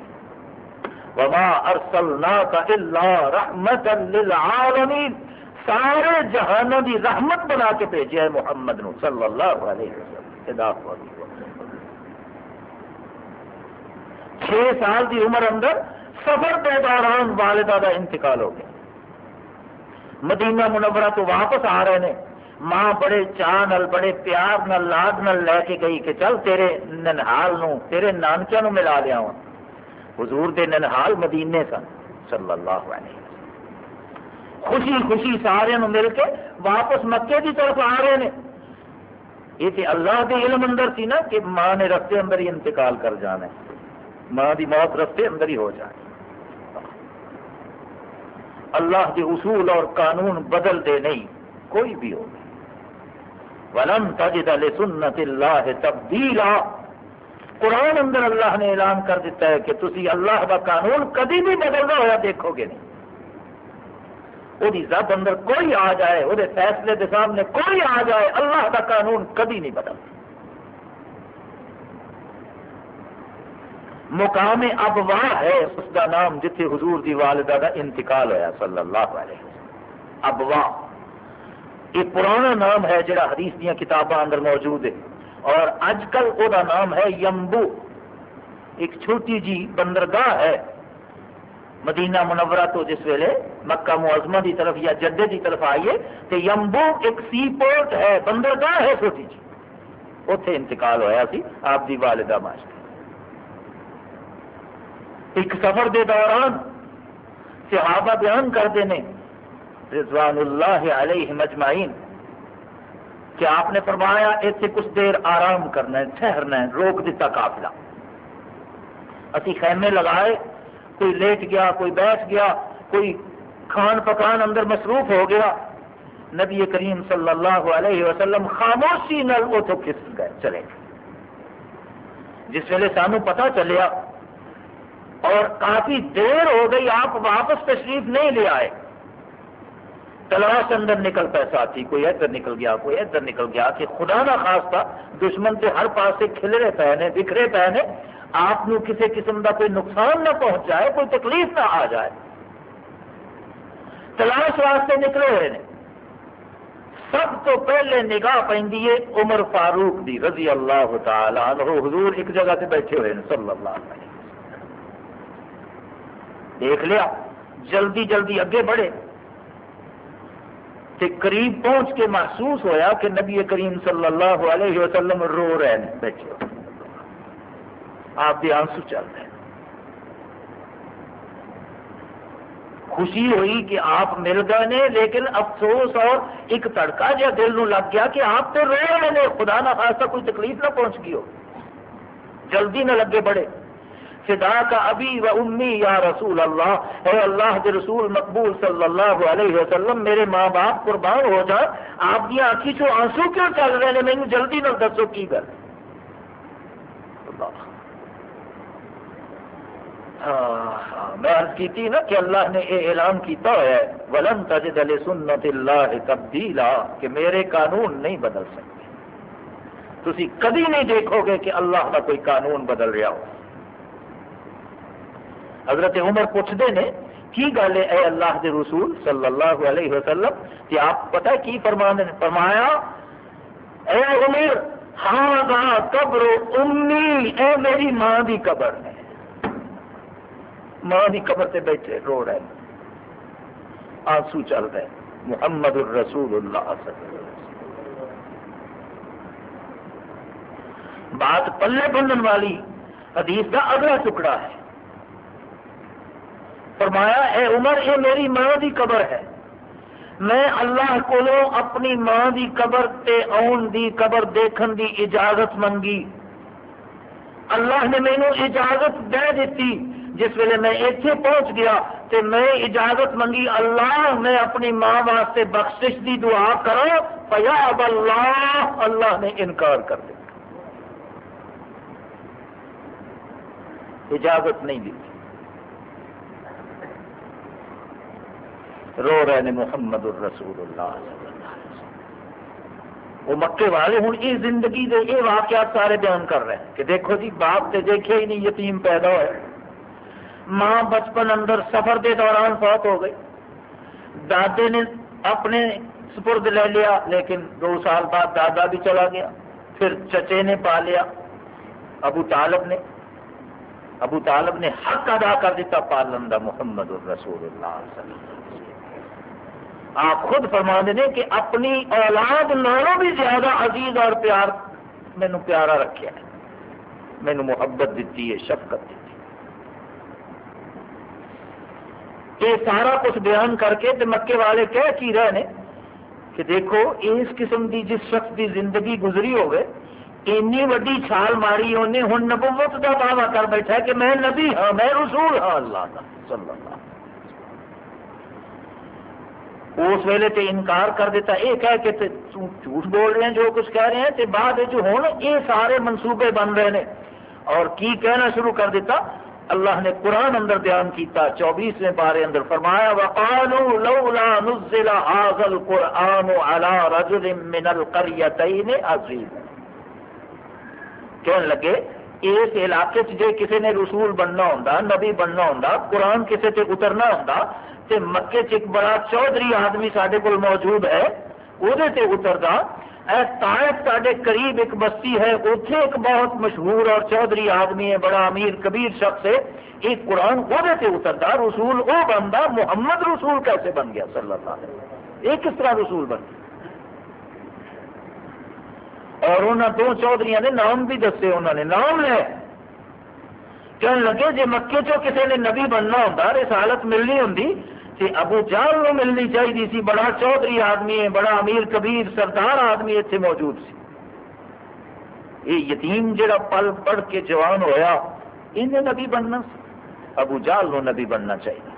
وما ارسلناک الا رحمتا للعالمین۔ سارے جہانوں دی رحمت بنا کے بھیجا ہے محمد نو، صلی اللہ علیہ وسلم چھ سال دی عمر اندر سفر کے دوران والدہ کا انتقال ہو گیا۔ مدینہ منورہ تو واپس آ رہے ہیں ماں بڑے چاہ نل بڑے پیار نل لاڈ نل لے کے گئی کہ چل تیرے ننحال نو تیرے نانکیا نو ملا لیا ہوں۔ حضور دے ننحال مدینے سن، صلی اللہ علیہ وسلم۔ خوشی خوشی سارے نو مل کے واپس مکے کی طرف آ رہے ہیں یہ تے اللہ کے علم اندر سی نا کہ ماں نے رستے اندر ہی انتقال کر جانا ہے۔ ماں دی موت رستے اندر ہی ہو جائے۔ اللہ کے اصول اور قانون بدل دے نہیں، کوئی بھی ہو ولم تجد لسنت اللہ تبدیلا۔ قرآن اندر اللہ نے اعلان کر دیتا ہے کہ تسی اللہ کا قانون کدی بھی بدلنا ہوا دیکھو گے نہیں۔ وہ زب اندر کوئی آ جائے وہ فیصلے کے سامنے کوئی آ جائے، اللہ کا قانون کدی نہیں بدلتا۔ مقام ابوا ہے، اس کا نام جتھے حضور دی والدہ کا انتقال ہوا صلی اللہ علیہ وسلم۔ ابوا۔ یہ پرانا نام ہے جڑا حدیث دیا کتاباں اندر موجود ہے۔ اور اج کل وہ نام ہے یمبو۔ ایک چھوٹی جی بندرگاہ ہے مدینہ منورہ تو جس ویلے مکہ معظمہ دی طرف یا جدے دی طرف آئیے تو یمبو ایک سی پورٹ ہے، بندرگاہ ہے چھوٹی جی۔ اتنے انتقال ہوا سی آپ دی والدہ ماسٹر ایک سفر دے دوران صحابہ بیان کرتے ہیں رضوان اللہ علیہ مجمعین کہ آپ نے فرمایا اتنے کچھ دیر آرام کرنا ہے، ٹھہرنا ہے، روک دیتا قافلہ۔ اسی خیمے لگائے، کوئی لیٹ گیا، کوئی بیٹھ گیا، کوئی کھان پکان اندر مصروف ہو گیا۔ نبی کریم صلی اللہ علیہ وسلم خاموشی نل اتو کس گئے، چلے۔ گئے جس ویلے سانو پتا چلیا، اور کافی دیر ہو گئی، آپ واپس تشریف نہیں لے آئے۔ تلاش اندر نکل پیسہ تھی، کوئی ادھر نکل گیا، کوئی ادھر نکل گیا۔ کہ خدا نہ خاص تھا، دشمن سے ہر پاس سے کھلرے پہنے، بکھرے پہنے۔ آپ کسی قسم کا کوئی نقصان نہ پہنچ جائے کوئی تکلیف نہ آ جائے۔ تلاش واسطے نکلے ہوئے ہیں سب تو پہلے نگاہ پہ عمر فاروق دی، رضی اللہ تعالی عنہ۔ حضور ایک جگہ سے بیٹھے ہوئے ہیں صلی اللہ علیہ وسلم۔ دیکھ لیا، جلدی جلدی اگے بڑھے۔ تے قریب پہنچ کے محسوس ہویا کہ نبی کریم صلی اللہ علیہ وسلم رو رہے ہیں بیٹھے آپ کے آنسو چل رہے ہیں۔ خوشی ہوئی کہ آپ مل گئے نے، لیکن افسوس اور ایک تڑکا جا دل نو لگ گیا کہ آپ تو رو رہے ہیں خدا نہ خاصا کوئی تکلیف نہ پہنچ گئی ہو۔ جلدی نہ لگے بڑے۔ فدا کا ابھی و امی یا رسول اللہ، اے اللہ کے رسول مقبول صلی اللہ علیہ وسلم، میرے ماں باپ قربان ہو جا آپ کی آنکھی چو آنسو کیوں چل رہے ہیں؟ مینو جلدی نہ دسو کی گل۔ ہاں، میں عرض کی نا کہ اللہ نے یہ اعلان کیتا ہوا ہے، ولن تجد لسنت اللہ تبدیلا، کہ میرے قانون نہیں بدل سکتے۔ تھی کدی نہیں دیکھو گے کہ اللہ کا کوئی قانون بدل رہا ہو۔ حضرت عمر پوچھتے ہیں، کی گل ہے اے اللہ کے رسول صلی اللہ علیہ وسلم؟ کہ آپ پتہ کی فرمان فرمایا؟ اے عمر ہاں قبر امی، اے میری ماں دی قبر ہے۔ ماں دی قبر سے بیٹھے رو رہے آنسو چل رہے محمد الرسول اللہ صلی اللہ علیہ وسلم۔ بات پلے بندن والی حدیث کا اگلا ٹکڑا ہے۔ فرمایا، اے عمر، یہ میری ماں دی قبر ہے۔ میں اللہ کو اپنی ماں دی قبر تے آن دی قبر دیکھن دی اجازت منگی۔ اللہ نے مینو اجازت دے دیتی۔ جس ویلے میں اتنے پہنچ گیا تے میں اجازت منگی، اللہ میں اپنی ماں واسطے بخشش دی دعا کرا پیا اب اللہ اللہ نے انکار کر دیا۔ اجازت نہیں دی رو رہے ہیں محمد الرسول اللہ وہ مکے والے ہوں یہ زندگی دے یہ واقعات سارے بیان کر رہے ہیں کہ دیکھو جی باپ تے دیکھے ہی نہیں، یتیم پیدا ہوئے۔ ماں بچپن اندر سفر دے دوران فوت ہو گئی۔ دادے نے اپنے سپرد لے لیا، لیکن دو سال بعد دادا بھی چلا گیا۔ پھر چچے نے پا لیا۔ ابو طالب نے، ابو طالب نے حق ادا کر دیتا پالن دا محمد الرسول اللہ صلی اللہ علیہ وسلم۔ آپ خود فرما دیں کہ اپنی اولاد نالوں بھی زیادہ عزیز اور پیار مینو پیارا رکھا ہے۔ مینو محبت دیتی ہے، شفقت دیتی یہ سارا کچھ بیان کر کے مکے والے کہہ کی رہے ہیں کہ دیکھو، اس قسم کی جس شخص کی زندگی گزری ہوگی اینی وڈی چھال ماری انہیں ہوں نبوت کا دعویٰ کر بیٹھا ہے کہ میں نبی ہاں میں رسول ہاں اللہ کا صلی اللہ اس ویلے تے انکار کر دیتا۔ یہ کہہ کے تے جھوٹ بول رہے ہیں جو کچھ کہہ رہے ہیں، تے بعد ہوں یہ سارے منصوبے بن رہے ہیں اور کی کہنا شروع کر دیتا، اللہ نے قرآن اندر بیان کیتا، چوبیسویں بارے اندر فرمایا، وقالوا لولا نزل هذا القرآن على رجل من القريتين عظيم کہنے لگے، اس علاقے چ جے کسی نے رسول بننا ہوں نبی بننا ہوں قرآن کسی تے اترنا ہوں تے مکے چ ایک بڑا چودھری آدمی سارے کو موجود ہے وہ اترتا اے طائف سارے قریب ایک بستی ہے اتنے ایک بہت مشہور اور چودھری آدمی ہے، بڑا امیر کبیر شخص ہے۔ ایک قرآن وہ اترتا رسول وہ بنتا محمد رسول کیسے بن گیا؟ صلی اللہ علیہ وسلم۔ یہ کس طرح رسول بن گیا؟ اور انہوں دو چودھری نے نام بھی دسے انہوں نے۔ نام لے کہنے لگے جی مکے چو کسی نے نبی بننا ہوں رسالت ملنی ہوں کہ ابو جال نو ملنی چاہیے سی، بڑا چودھری آدمی ہے، بڑا امیر کبیر، سردار آدمی اتنے موجود سی۔ یہ یتیم جڑا پل پڑھ کے جوان ہویا انہیں نبی بننا سی، ابو جال نو نبی بننا چاہیے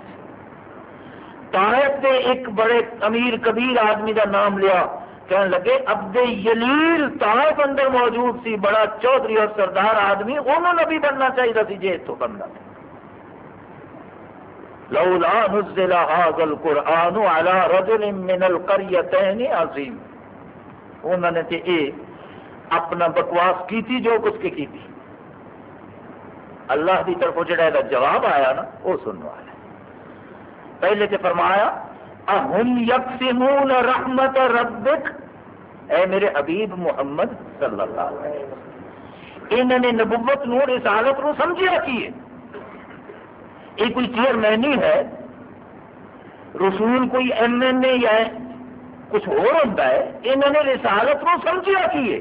طائف دے ایک بڑے امیر کبیر آدمی دا نام لیا کہنے لگے، عبد یلیل طائف اندر موجود سی، بڑا چودھری اور سردار آدمی، انہوں نبی بننا چاہیے سی جی اتوں بننا لولا نزل هذا القرآن على رجل من القريتين عظيم۔ انہوں نے تے اے، اپنا بکواس کی تھی جو کچھ کی کی تھی۔ اللہ کی طرف جڑا جواب آیا نا، وہ سنوا ہے۔ پہلے تے فرمایا اہم یکسمون رحمت ربک؟ اے میرے حبیب محمد صلی اللہ علیہ وسلم، انہوں نے نبوت نو رسالت نو سمجھیا کی ہے؟ یہ کوئی چیئرمین ہی ہے؟ رسول کوئی ایم این اے یا کچھ اور ہوتا ہے؟ انہوں نے رسالت نو سمجھیا کی ہے؟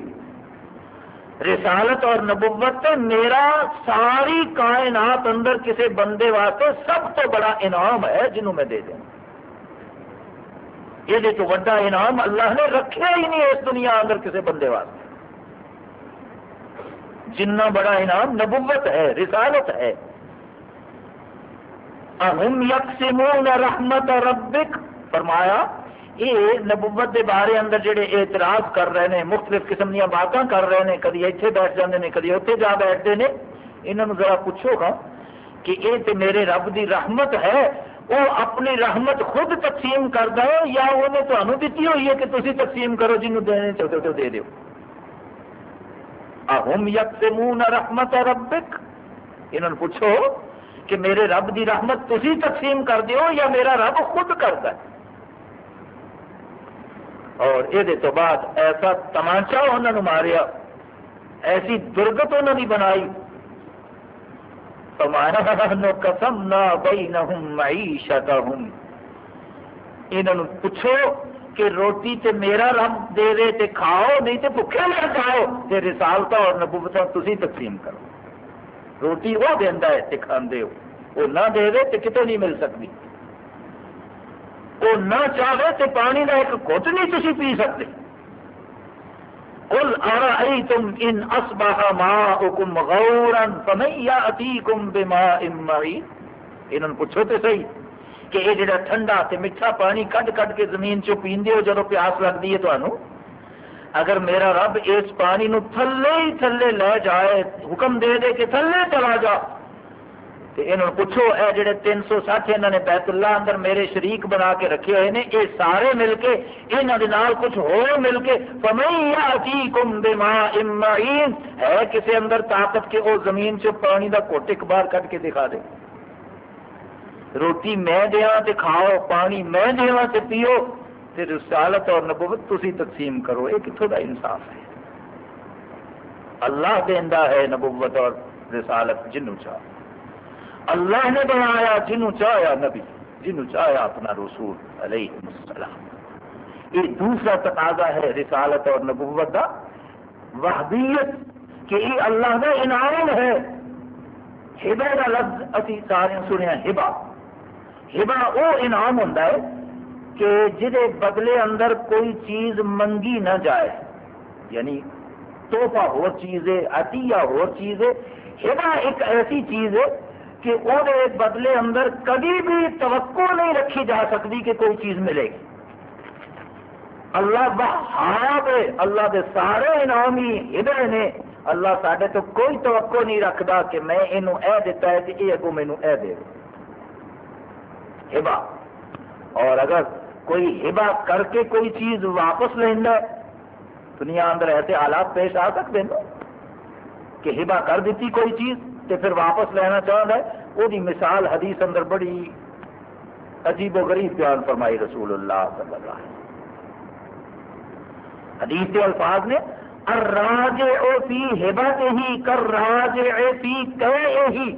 رسالت اور نبوت میرا ساری کائنات اندر کسی بندے واسطے سب تو بڑا انعام ہے جنہوں میں دے دوں۔ یہ تو وا انعام اللہ نے رکھا ہی نہیں اس دنیا اندر کسی بندے واسطے۔ جنہ بڑا انعام نبوت ہے، رسالت ہے۔ اہم یکسمون رحمت ربک۔ فرمایا، یہ نبوت کے بارے اندر جڑے اعتراض کر رہے ہیں مختلف قسم دیا باتیں کر رہے ہیں کدی اتنے بیٹھ جاتے ہیں کدی اتنے جا بیٹھتے ہیں انہوں ذرا پوچھو گا کہ یہ تو میرے رب دی رحمت ہے وہ اپنی رحمت خود تقسیم کرتا ہے یا انہیں تمہیں دیتی ہوئی ہے کہ تھی تقسیم کرو جنوب دینے چاہتے ہو دے دو اہم یکسمون رحمت ربک۔ انہوں نے پوچھو کہ میرے رب دی رحمت تسی تقسیم کر دیو یا میرا رب خود کرتا ہے؟ اور یہ تو بعد ایسا تمانچا انہوں نے ماریا، ایسی درگت انہوں نے بنائی۔ انہوں پوچھو کہ روٹی تے میرا رب دے دے تے کھاؤ، نہیں تے بھوکے لے کھاؤ۔ تے رسالتا اور نبوت تسی تقسیم کرو۔ روٹی وہ دینا ہے تے کھاندے ہو۔ وہ نہ دے دے تے کتوں نہیں مل سکتی۔ وہ نہ چاہے تے پانی کا ایک گھٹ نہیں تھی پی سکتے۔ قل ارائیتم ان اصبح ماؤکم غورا فمن یاتیکم بماء معین انہوں نے پوچھو تے صحیح کہ یہ جڑا ٹھنڈا تے میٹھا پانی کڈ کڈ کے زمین چوں پیندے ہو جدوں پیاس لگدی ہے تانوں اگر میرا رب اس پانی نو تھلے ہی تھلے لے جائے، حکم دے دے کہ تھلے چلا جا۔ تو انہوں پوچھو، اے جڑے تین سو سٹھ انہوں نے بیت اللہ اندر میرے شریک بنا کے رکھے ہوئے نے، یہ سارے مل کے انہوں نے نال کچھ ہو مل کے ہے کسی اندر طاقت کے وہ زمین سے پانی کا کوٹ ایک بار کٹ کے دکھا دے۔ روٹی میں دیا تے کھاؤ، پانی میں دیا تے پیو، تے رسالت اور نبوت تسی تقسیم کرو یہ کتوں کا انصاف ہے؟ اللہ دینا ہے نبوت اور رسالت جنوں چاہ اللہ نے بنایا، جنہوں چاہیا نبی، جنہوں چاہیا اپنا رسول علیہ السلام۔ یہ دوسرا تقاضا ہے رسالت اور نبوت کا۔ وحدیت کہ یہ اللہ کا انعام ہے۔ ہبا کا لفظ ابھی سارے سنیا ہبا ہبا وہ انعام ہوں کہ جہے بدلے اندر کوئی چیز منگی نہ جائے یعنی توحفہ ہو چیز ہے عطیہ ہو چیز ہے ہبا ایک ایسی چیز ہے کہ وہ بدلے اندر کبھی بھی توقع نہیں رکھی جا سکتی کہ کوئی چیز ملے گی۔ اللہ بہار اللہ دے سارے انعامی ہدے نے اللہ سڈے تو کوئی توقع نہیں رکھتا کہ میں یہ دیتا ہے کہ یہ اگو مینو اے دے۔ ہبا اور اگر کوئی ہبا کر کے کوئی چیز واپس لینا دنیا اندر ایسے حالات پیش آ سکتے ہیں کہ ہبا کر دیتی کوئی چیز تے پھر واپس لینا چاہتا ہے۔ وہ مثال حدیث اندر بڑی عجیب و غریب بیان فرمائی رسول اللہ صلی اللہ علیہ وسلم۔ حدیث کے الفاظ نے راج او فی ہبت ہی کر راج اے فی ہی۔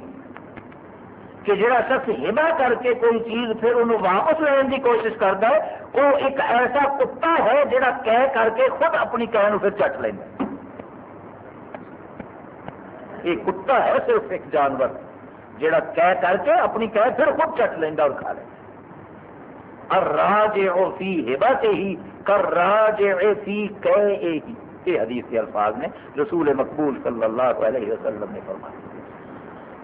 کہ جڑا شخص ہبا کر کے کوئی چیز پھر انہوں واپس لینے کی کوشش کرتا ہے، وہ ایک ایسا کتا ہے جڑا کہہ کر کے خود اپنی کہہ پھر چٹ لینا۔ یہ کتا ہے صرف ایک جانور۔ جڑا کہہ کر کے اپنی کہہ پھر خود چٹ لینا اور کھا لینا اور راج فی ہبا سے ہی کر راج فی کہ یہ حدیث کے الفاظ نے رسول مقبول صلی اللہ علیہ وسلم نے فرمایا۔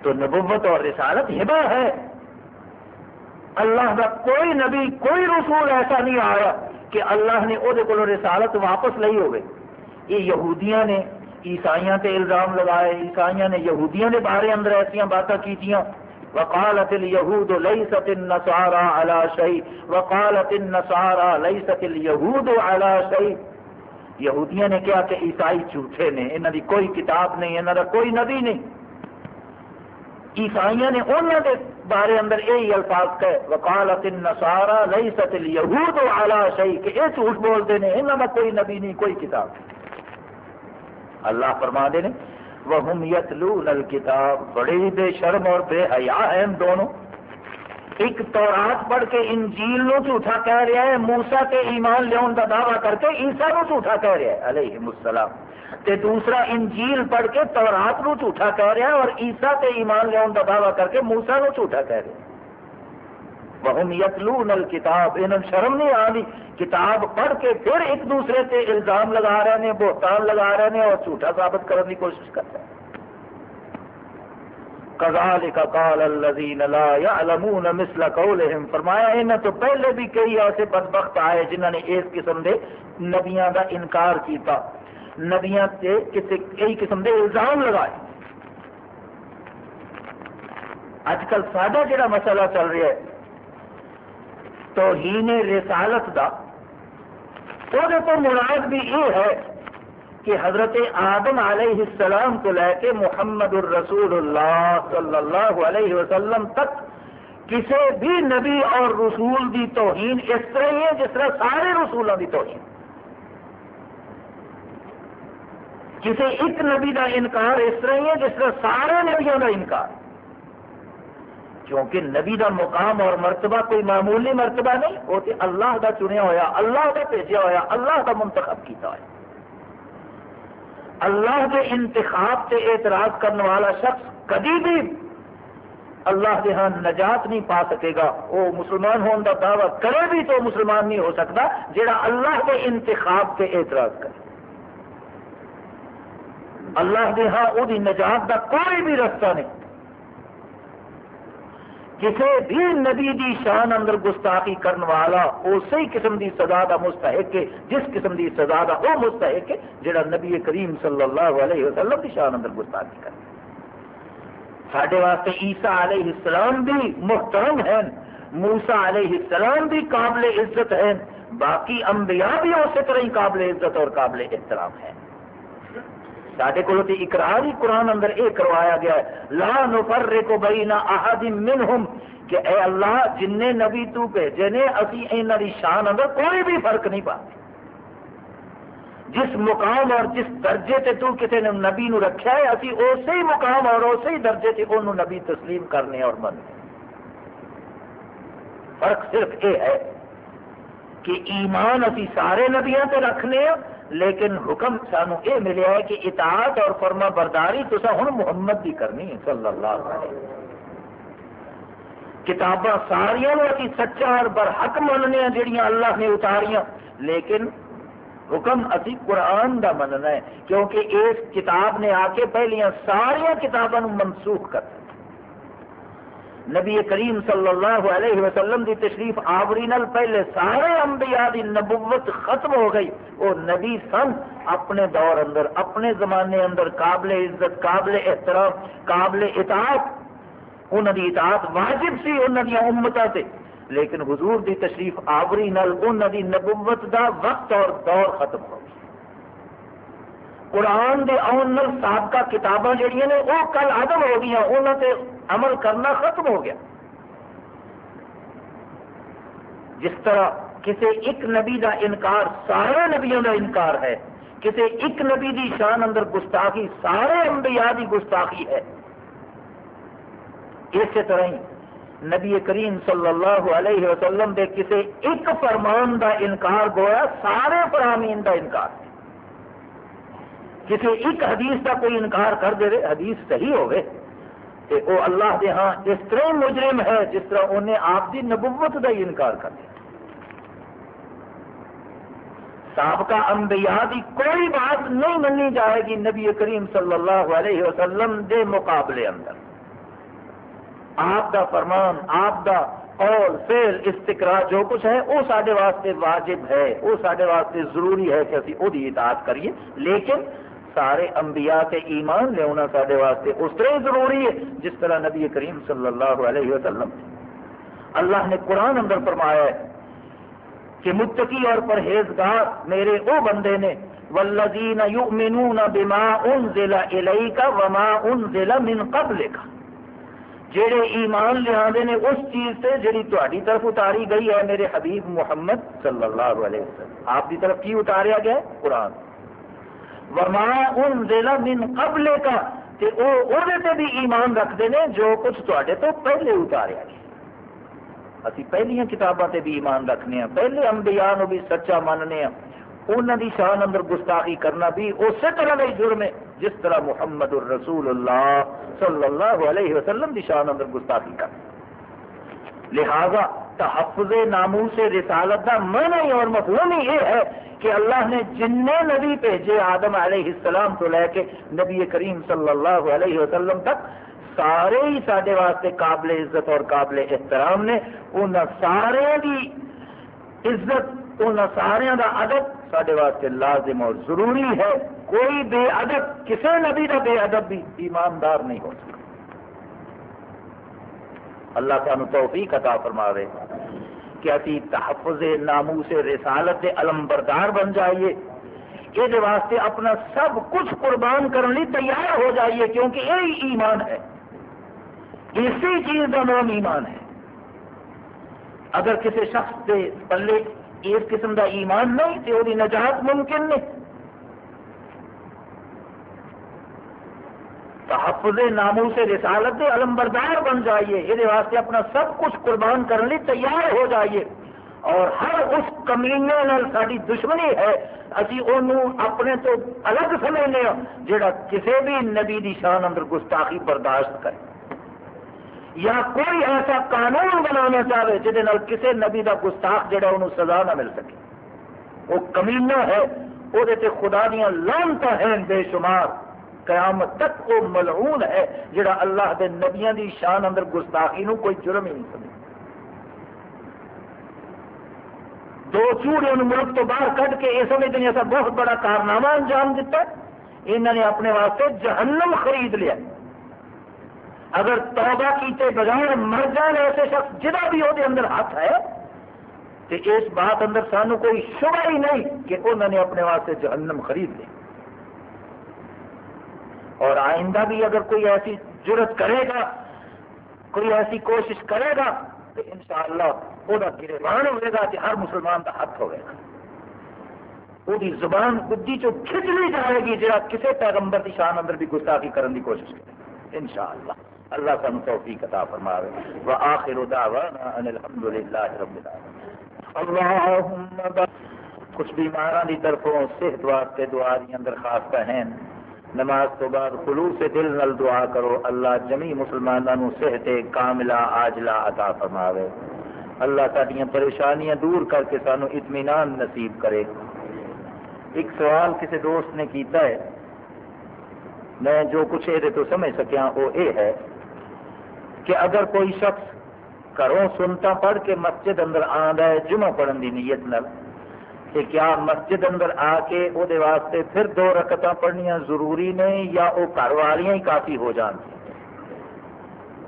تو نبوت اور رسالت ہبا ہے۔ اللہ کا کوئی نبی، کوئی رسول ایسا نہیں آیا کہ اللہ نے وہ رسالت واپس لی ہوگی یہ یہودیاں نے عیسائیاں تے الزام لگائے، عیسائیاں نے یہودیاں دے بارے اندر ایسا باتیں کیتیاں۔ وقالت اليهود ليست النصارى على شيء۔ وقالت النصارى ليست اليهود على شيء۔ یہودیاں نے کہا کہ عیسائی جھوٹے نے، انہاں دی کوئی کتاب نہیں، انہاں دا کوئی نبی نہیں۔ عیسائیاں نے انہاں دے بارے اندر یہی الفاظ کہے، وقالت النصارى ليست اليهود على شيء۔ کہ یہ جھوٹ بولتے ہیں انہاں دا کوئی نبی نہیں، کوئی کتاب نہیں۔ اللہ فرما دے نے وہ یتلون الکتاب بڑے ہی بے شرم اور بے حیا ہیں دونوں۔ ایک تورات پڑھ کے انجیل نو جھوٹا کہہ رہا ہے موسا کے ایمان لیا کا دعویٰ کر کے عیسا نو جھوٹا کہہ رہا ہے، علیہ السلام۔ تے دوسرا انجیل پڑھ کے تورات نو جھوٹا کہہ رہا ہے اور عیسا کے ایمان لیا کا دعویٰ کر کے موسا نو جھوٹا کہہ رہا ہے۔ وہم یتلون الکتاب، انہوں شرم نہیں آ کتاب پڑھ کے پھر ایک دوسرے سے الزام لگا رہے ہیں، بہتان لگا رہے ہیں اور جھوٹا ثابت کرنے کی کوشش کر رہے ہیں۔ کذالک قال الذین لا يعلمون مثل قولهم فرمایا انہاں تو پہلے بھی کئی ایسے بدبخت آئے جنہوں نے اس قسم دے نبیاں کا انکار کیتا، نبیاں سے کسی کئی قسم دے الزام لگائے۔ اج کل سادہ جڑا مسئلہ چل رہا ہے توہین رسالت دا وہ تو مراد بھی یہ ہے کہ حضرت آدم علیہ السلام کو لے کے محمد الرسول اللہ صلی اللہ علیہ وسلم تک کسی بھی نبی اور رسول دی توہین اس طرح ہی ہے جس طرح سارے رسولوں دی توہین۔ کسی ایک نبی کا انکار اس طرح ہی ہے جس طرح سارے نبیوں کا انکار۔ کیونکہ نبی کا مقام اور مرتبہ کوئی معمولی مرتبہ نہیں، وہ تو اللہ کا چنیا ہوا اللہ کا بھیجا ہوا اللہ کا منتخب کیا ہوا اللہ کے انتخاب سے اعتراض کرنے والا شخص کبھی بھی اللہ کے ہاں نجات نہیں پا سکے گا۔ وہ مسلمان ہونے کا دعویٰ کرے بھی تو مسلمان نہیں ہو سکتا جہاں اللہ کے انتخاب سے اعتراض کرے۔ اللہ کے ہاں وہ نجات کا کوئی بھی رستہ نہیں۔ کسی بھی نبی دی شان اندر گستاخی کرنے والا اسی قسم دی سزا کا مستحق ہے، جس قسم دی سزا کا وہ مستحق ہے جڑا نبی کریم صلی اللہ علیہ وسلم دی شان اندر گستاخی کرے سڈے واسطے عیسیٰ علیہ السلام بھی محترم ہیں موسا علیہ السلام بھی قابل عزت ہیں، باقی انبیاء بھی اسی طرح ہی قابل عزت اور قابل احترام ہیں۔ سارے کو اقرار ہی قرآن اندر یہ کروایا گیا ہے، لا نفر کو بئی نہ احد منہم، کہ اے اللہ جن نبی تو بھیجے نے، اسی انہوں کی شان اندر کوئی بھی فرق نہیں پاتے جس مقام اور جس درجے تے تو کسی نے نبی نو رکھا ہے، اسی اسی مقام اور اسی درجے تے انہوں نبی تسلیم کرنے اور مننے۔ فرق صرف یہ ہے کہ ایمان اسی سارے نبیوں تے رکھنے ہیں لیکن حکم سانو یہ ملیا ہے کہ اطاعت اور فرما برداری تو ہوں محمد کی کرنی ہے، صلی اللہ علیہ کتاباں ساریا سچا اور برحق مننے جہیا اللہ نے اتاریاں۔ لیکن حکم ابھی قرآن کا مننا ہے، کیونکہ اس کتاب نے آ کے پہلیاں ساریا کتابوں منسوخ کر دیا۔ نبی کریم صلی اللہ علیہ وسلم دی تشریف آوری نال پہلے سارے انبیاء دی نبوت ختم ہو گئی۔ وہ نبی سن اپنے دور اندر، اپنے زمانے اندر، قابل عزت، قابل احترام، قابل اطاعت انہوں دی اطاعت واجب سی انہوں دیا امتوں سے لیکن حضور دی تشریف آوری نال انہوں دی نبوت دا وقت اور دور ختم ہو گیا قرآن دے آن سابقہ کتاباں جہیا نے، وہ کل عدم ہو گئی انہوں سے عمل کرنا ختم ہو گیا۔ جس طرح کسی ایک نبی کا انکار سارے نبیوں کا انکار ہے، کسی ایک نبی کی شان اندر گستاخی سارے انبیاء کی گستاخی ہے۔ اسی طرح ہی نبی کریم صلی اللہ علیہ وسلم کے کسی ایک فرمان کا انکار گویا سارے فرامین کا انکار۔ کسی ایک حدیث کا کوئی انکار کر دے حدیث صحیح ہوگی کہ وہ اللہ دے ہاں اس طرح مجرم ہے جس طرح انہیں آپ کی نبوت کا ہی انکار کر دیا۔ سابقہ انبیاء کی کوئی بات نہیں مننی جائے گی نبی کریم صلی اللہ علیہ وسلم دے مقابلے اندر۔ آپ کا فرمان، آپ کا قول فیل استقرا جو کچھ ہے، وہ سارے واسطے واجب ہے، وہ سارے واسطے ضروری ہے کہ ابھی وہ اطاعت کریے۔ لیکن سارے انبیاء کے ایمان لیا سارے واسطے اس طرح ضروری ہے، جس طرح نبی کریم صلی اللہ علیہ وسلم اللہ نے قرآن اندر فرمایا ہے کہ متقی اور پرہیزگار میرے او بندے نے والذین یؤمنون بما انزل الیک وما انزل من قبلک جڑے ایمان لیا نے اس چیز سے جڑی تاری طرف اتاری گئی ہے، میرے حبیب محمد صلی اللہ علیہ وسلم۔ آپ کی طرف کی اتاریا گیا ہے؟ قرآن۔ وما انزل من قبل کا تے او اودے تے بھی ایمان رکھتے ہیں جو کچھ تے تو پہلے اتاریا گیا اسی پہلیاں کتاباں تے بھی ایمان رکھنے ہیں پہلے انبیاء نو بھی سچا ماننے ہیں انہوں دی شان اندر گستاخی کرنا بھی اسی طرح کا جرم ہے، جس طرح محمد الرسول اللہ صلی اللہ علیہ وسلم دی شان اندر گستاخی کرنا۔ لہذا تحفظ ناموس رسالت کا من ہی اور مفہوم ہی یہ ہے کہ اللہ نے جن نبی بھیجے آدم علیہ السلام تو لے کے نبی کریم صلی اللہ علیہ وسلم تک سارے ہی سارے واسطے قابل عزت اور قابل احترام نے ان سارے کی عزت ان سارے کا ادب سارے واسطے لازم اور ضروری ہے۔ کوئی بے ادب کسی نبی کا بے ادب بھی ایماندار نہیں ہو سکتا۔ اللہ سانو توفیق عطا فرما کہ اسی تحفظ ناموس رسالت کے علم بردار بن جائیے یہ واسطے اپنا سب کچھ قربان کرنے تیار ہو جائیے، کیونکہ یہی ایمان ہے۔ اسی چیز کا نام ایمان ہے۔ اگر کسی شخص کے پلے اس قسم کا ایمان نہیں، تو وہ نجات ممکن نہیں۔ تحفظ ناموں سے رسالت علم بردار بن جائیے۔ یہ واسطے اپنا سب کچھ قربان کرنے لی، تیار ہو جائیے۔ اور ہر اس کمینے ساری دشمنی ہے ابھی انہوں اپنے تو الگ سمجھنے ہاں جڑا کسی بھی نبی دی شان اندر گستاخی برداشت کرے۔ یا کوئی ایسا قانون بنانا چاہے جہد کسی نبی دا گستاخ جڑا انہوں سزا نہ مل سکے۔ وہ کمینہ ہے وہ خدا دیا لانتا ہیں بے شمار۔ قیامت تک وہ ملعون ہے، جڑا اللہ دے نبیاں دی شان اندر گستاخی نو کوئی جرم ہی نہیں سمجھ دو چوڑے ان ملک تو باہر کٹ کے یہ سمجھتے ہیں، ایسا بہت بڑا کارنامہ انجام دیتا ہے۔ انہوں نے اپنے واسطے جہنم خرید لیا۔ اگر توبہ کیتے بغیر مر جان ایسے شخص جہاں بھی وہ اندر ہاتھ ہے تو اس بات اندر سانو کوئی شبہ ہی نہیں کہ انہوں نے اپنے واسطے جہنم خرید لی اور آئندہ بھی اگر کوئی ایسی جرت کرے گا، کوئی ایسی کوشش کرے گا، تو ان شاء اللہ وہ گربان ہوئے گا کہ ہر مسلمان کا ہاتھ ہوئے گا۔ وہ زبان بدھی چو کھچ لی جائے گی جہاں کسی پیغمبر کی شان اندر بھی گستاخی کرنے کی کوشش کرے۔ ان شاء اللہ اللہ سن توفیق عطا فرماوے۔ وآخر دعوانا ان الحمدللہ رب العالمین۔ اللہم کچھ بیماران دی طرفوں صحت واسطے دعا دی اندر خاص ہیں نماز تو بعد خلوص دل نل دعا کرو، اللہ جمی مسلمانوں صحت کاملہ آجلا عطا فرماوے۔ اللہ سڈیا پریشانیاں دور کر کے سانو اطمینان نصیب کرے۔ ایک سوال کسی دوست نے کیتا ہے، میں جو کچھ یہ تو سمجھ سکیا وہ یہ ہے کہ اگر کوئی شخص گھروں سنتا پڑھ کے مسجد اندر آندا ہے، جمعہ پڑھن دی نیت نل کہ کیا مسجد اندر آ کے وہ واسطے پھر دو رکعت پڑھنیا ضروری نے یا وہ گھر والیاں ہی کافی ہو جان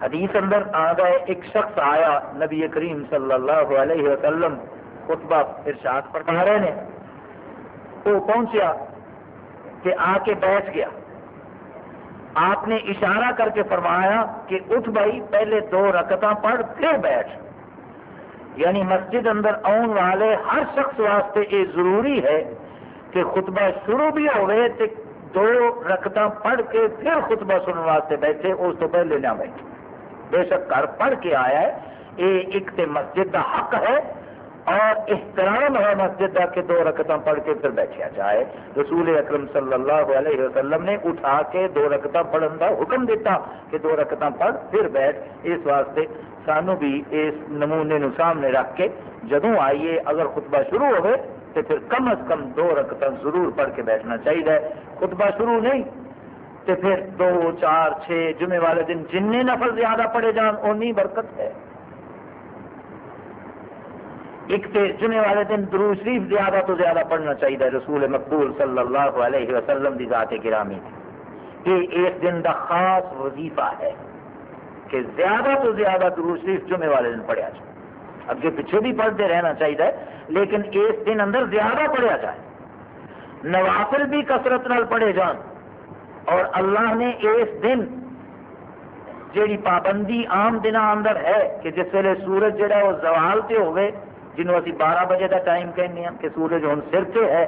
حدیث اندر آ گئے ایک شخص آیا نبی کریم صلی اللہ علیہ وسلم، خطبہ ارشاد فرما رہے ہیں وہ پہنچیا کہ آ کے بیٹھ گیا۔ آپ نے اشارہ کر کے فرمایا کہ اٹھ بھائی، پہلے دو رکتاں پڑھ، پھر بیٹھ۔ یعنی مسجد اندر آن والے ہر شخص واسطے یہ ضروری ہے کہ خطبہ شروع بھی ہوئے تے دو رکھتا پڑھ کے پھر خطبہ سننے واسطے بیٹھے، اس تو پہلے نہ بیٹھے۔ بے شک گھر پڑھ کے آیا ہے، یہ ایک تے مسجد کا حق ہے۔ اور احترام ہے مسجد کا کہ دو رکعتاں پڑھ کے پھر بیٹھا جائے۔ رسول اکرم صلی اللہ علیہ وسلم نے اٹھا کے دو رکعتاں پڑھن کا حکم دیتا کہ دو رکعتاں پڑھ پھر بیٹھ۔ اس واسطے سانو بھی اس نمونے نو سامنے رکھ کے جدوں آئیے اگر خطبہ شروع ہوئے تو پھر کم از کم دو رکعتاں ضرور پڑھ کے بیٹھنا چاہیے۔ خطبہ شروع نہیں تو پھر دو، چار، چھ جمعے والے دن جن نفل زیادہ پڑھے جان، اونی برکت ہے۔ ایک تو جمعے والے دن درو شریف زیادہ تو زیادہ پڑھنا چاہیے رسول مقبول صلی اللہ علیہ وسلم کی ذات گرامی یہ ایک دن کا خاص وظیفہ ہے کہ زیادہ تو زیادہ درو شریف جمعے والے دن پڑھیا جائے۔ اگے پیچھے بھی پڑھتے رہنا چاہیے لیکن اس دن اندر زیادہ پڑھیا جائے۔ نوافل بھی کثرت نال پڑھے جان۔ اور اللہ نے اس دن جیڑی پابندی عام دن اندر ہے کہ جس ویلے سورج جہا وہ زوال سے ہوئے جنہوں ابھی بارہ بجے کا ٹائم کہنے ہیں کہ سورج ہوں سر سے ہے،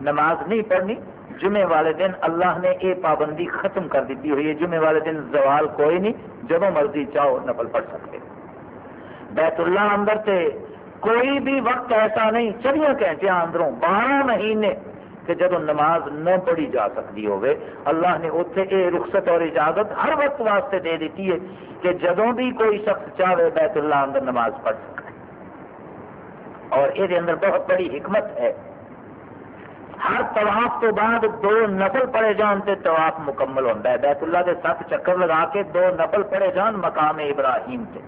نماز نہیں پڑھنی، جمعے والے دن اللہ نے یہ پابندی ختم کر دیتی ہوئی ہے، جمعے والے دن زوال کوئی نہیں جب مرضی چاہو نفل پڑھ سکتے بیت اللہ اندر سے کوئی بھی وقت ایسا نہیں چڑیا گھنٹے اندروں بارہ مہینے کہ جب نماز نہ پڑھی جا سکتی ہوگی اللہ نے اتنے یہ رخصت اور اجازت ہر وقت واسطے دے دیتی ہے کہ جدوں بھی کوئی شخص چاہے بیت اللہ اندر نماز پڑھ سکے۔ اور یہ اندر بہت بڑی حکمت ہے۔ ہر طواف تو بعد دو نفل پڑے جان تے طواف مکمل ہوتا ہے۔ بیت اللہ کے سات چکر لگا کے دو نفل پڑے جان مقام ابراہیم تے۔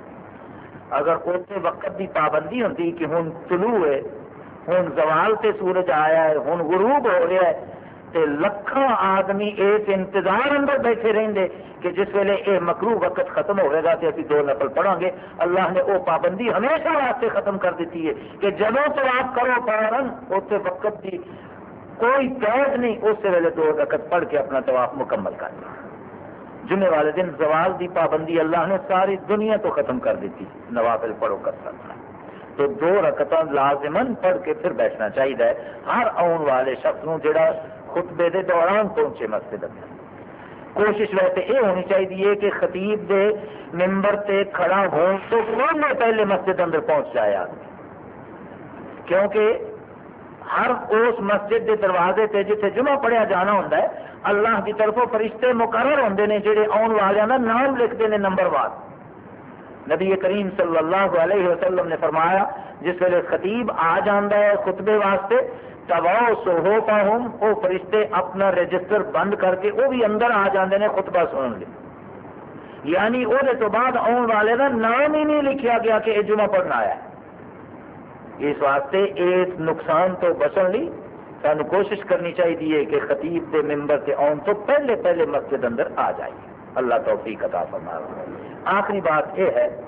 اگر اتنے وقت کی پابندی ہوتی کہ ہوں طلوع ہے ہوں زوال تے سورج آیا ہے ہوں غروب ہو رہا ہے تے لکھاں آدمی اس انتظار اندر بیٹھے رہتے کہ جس ویلے یہ مکرو وقت ختم ہوئے گا تو ابھی دو نفل پڑھیں گے، اللہ نے وہ پابندی ہمیشہ واسطے ختم کر دیتی ہے کہ جب تو آپ کرو فوراً اتنے وقت کی کوئی قید نہیں، اس ویلے دو رکت پڑھ کے اپنا طواف مکمل کر دیا جمعے والے دن زوال دی پابندی اللہ نے ساری دنیا تو ختم کر دیتی نوافل پڑھو کر سکتا تو دو رکت لازمن پڑھ کے پھر بیٹھنا چاہیے ہر آن والے شخص نو جڑا خطبے دے دوران پہنچے مسجد اندر کوشش ویسے یہ ہونی چاہیے کہ خطیب دے ممبر تے کھڑا ہون تو پہلے مسجد اندر پہنچ جائے آدمی۔ کیونکہ ہر اس مسجد کے دروازے تے جتنے جمعہ پڑھیا جانا ہوتا ہے، اللہ کی طرف فرشتے مقرر ہوتے ہیں جہے آن والوں کا نام لکھتے ہیں نمبر وار۔ نبی کریم صلی اللہ علیہ وسلم نے فرمایا، جس ویلے خطیب آ جانا ہے خطبے واسطے سوہو پاہم وہ فرشتے اپنا رجسٹر بند کر کے وہ بھی اندر آ جاندے ہیں خطبہ سنن لے۔ یعنی وہ تو بعد آن والے کا نام ہی نہیں لکھیا گیا کہ یہ جمعہ پڑھنا آیا۔ اس واسطے اس نقصان تو بچن لی سان کوشش کرنی چاہیے کہ خطیب کے ممبر کے آن تو پہلے پہلے مسجد اندر آ جائیے۔ اللہ توفیق عطا فرما آخری بات یہ ہے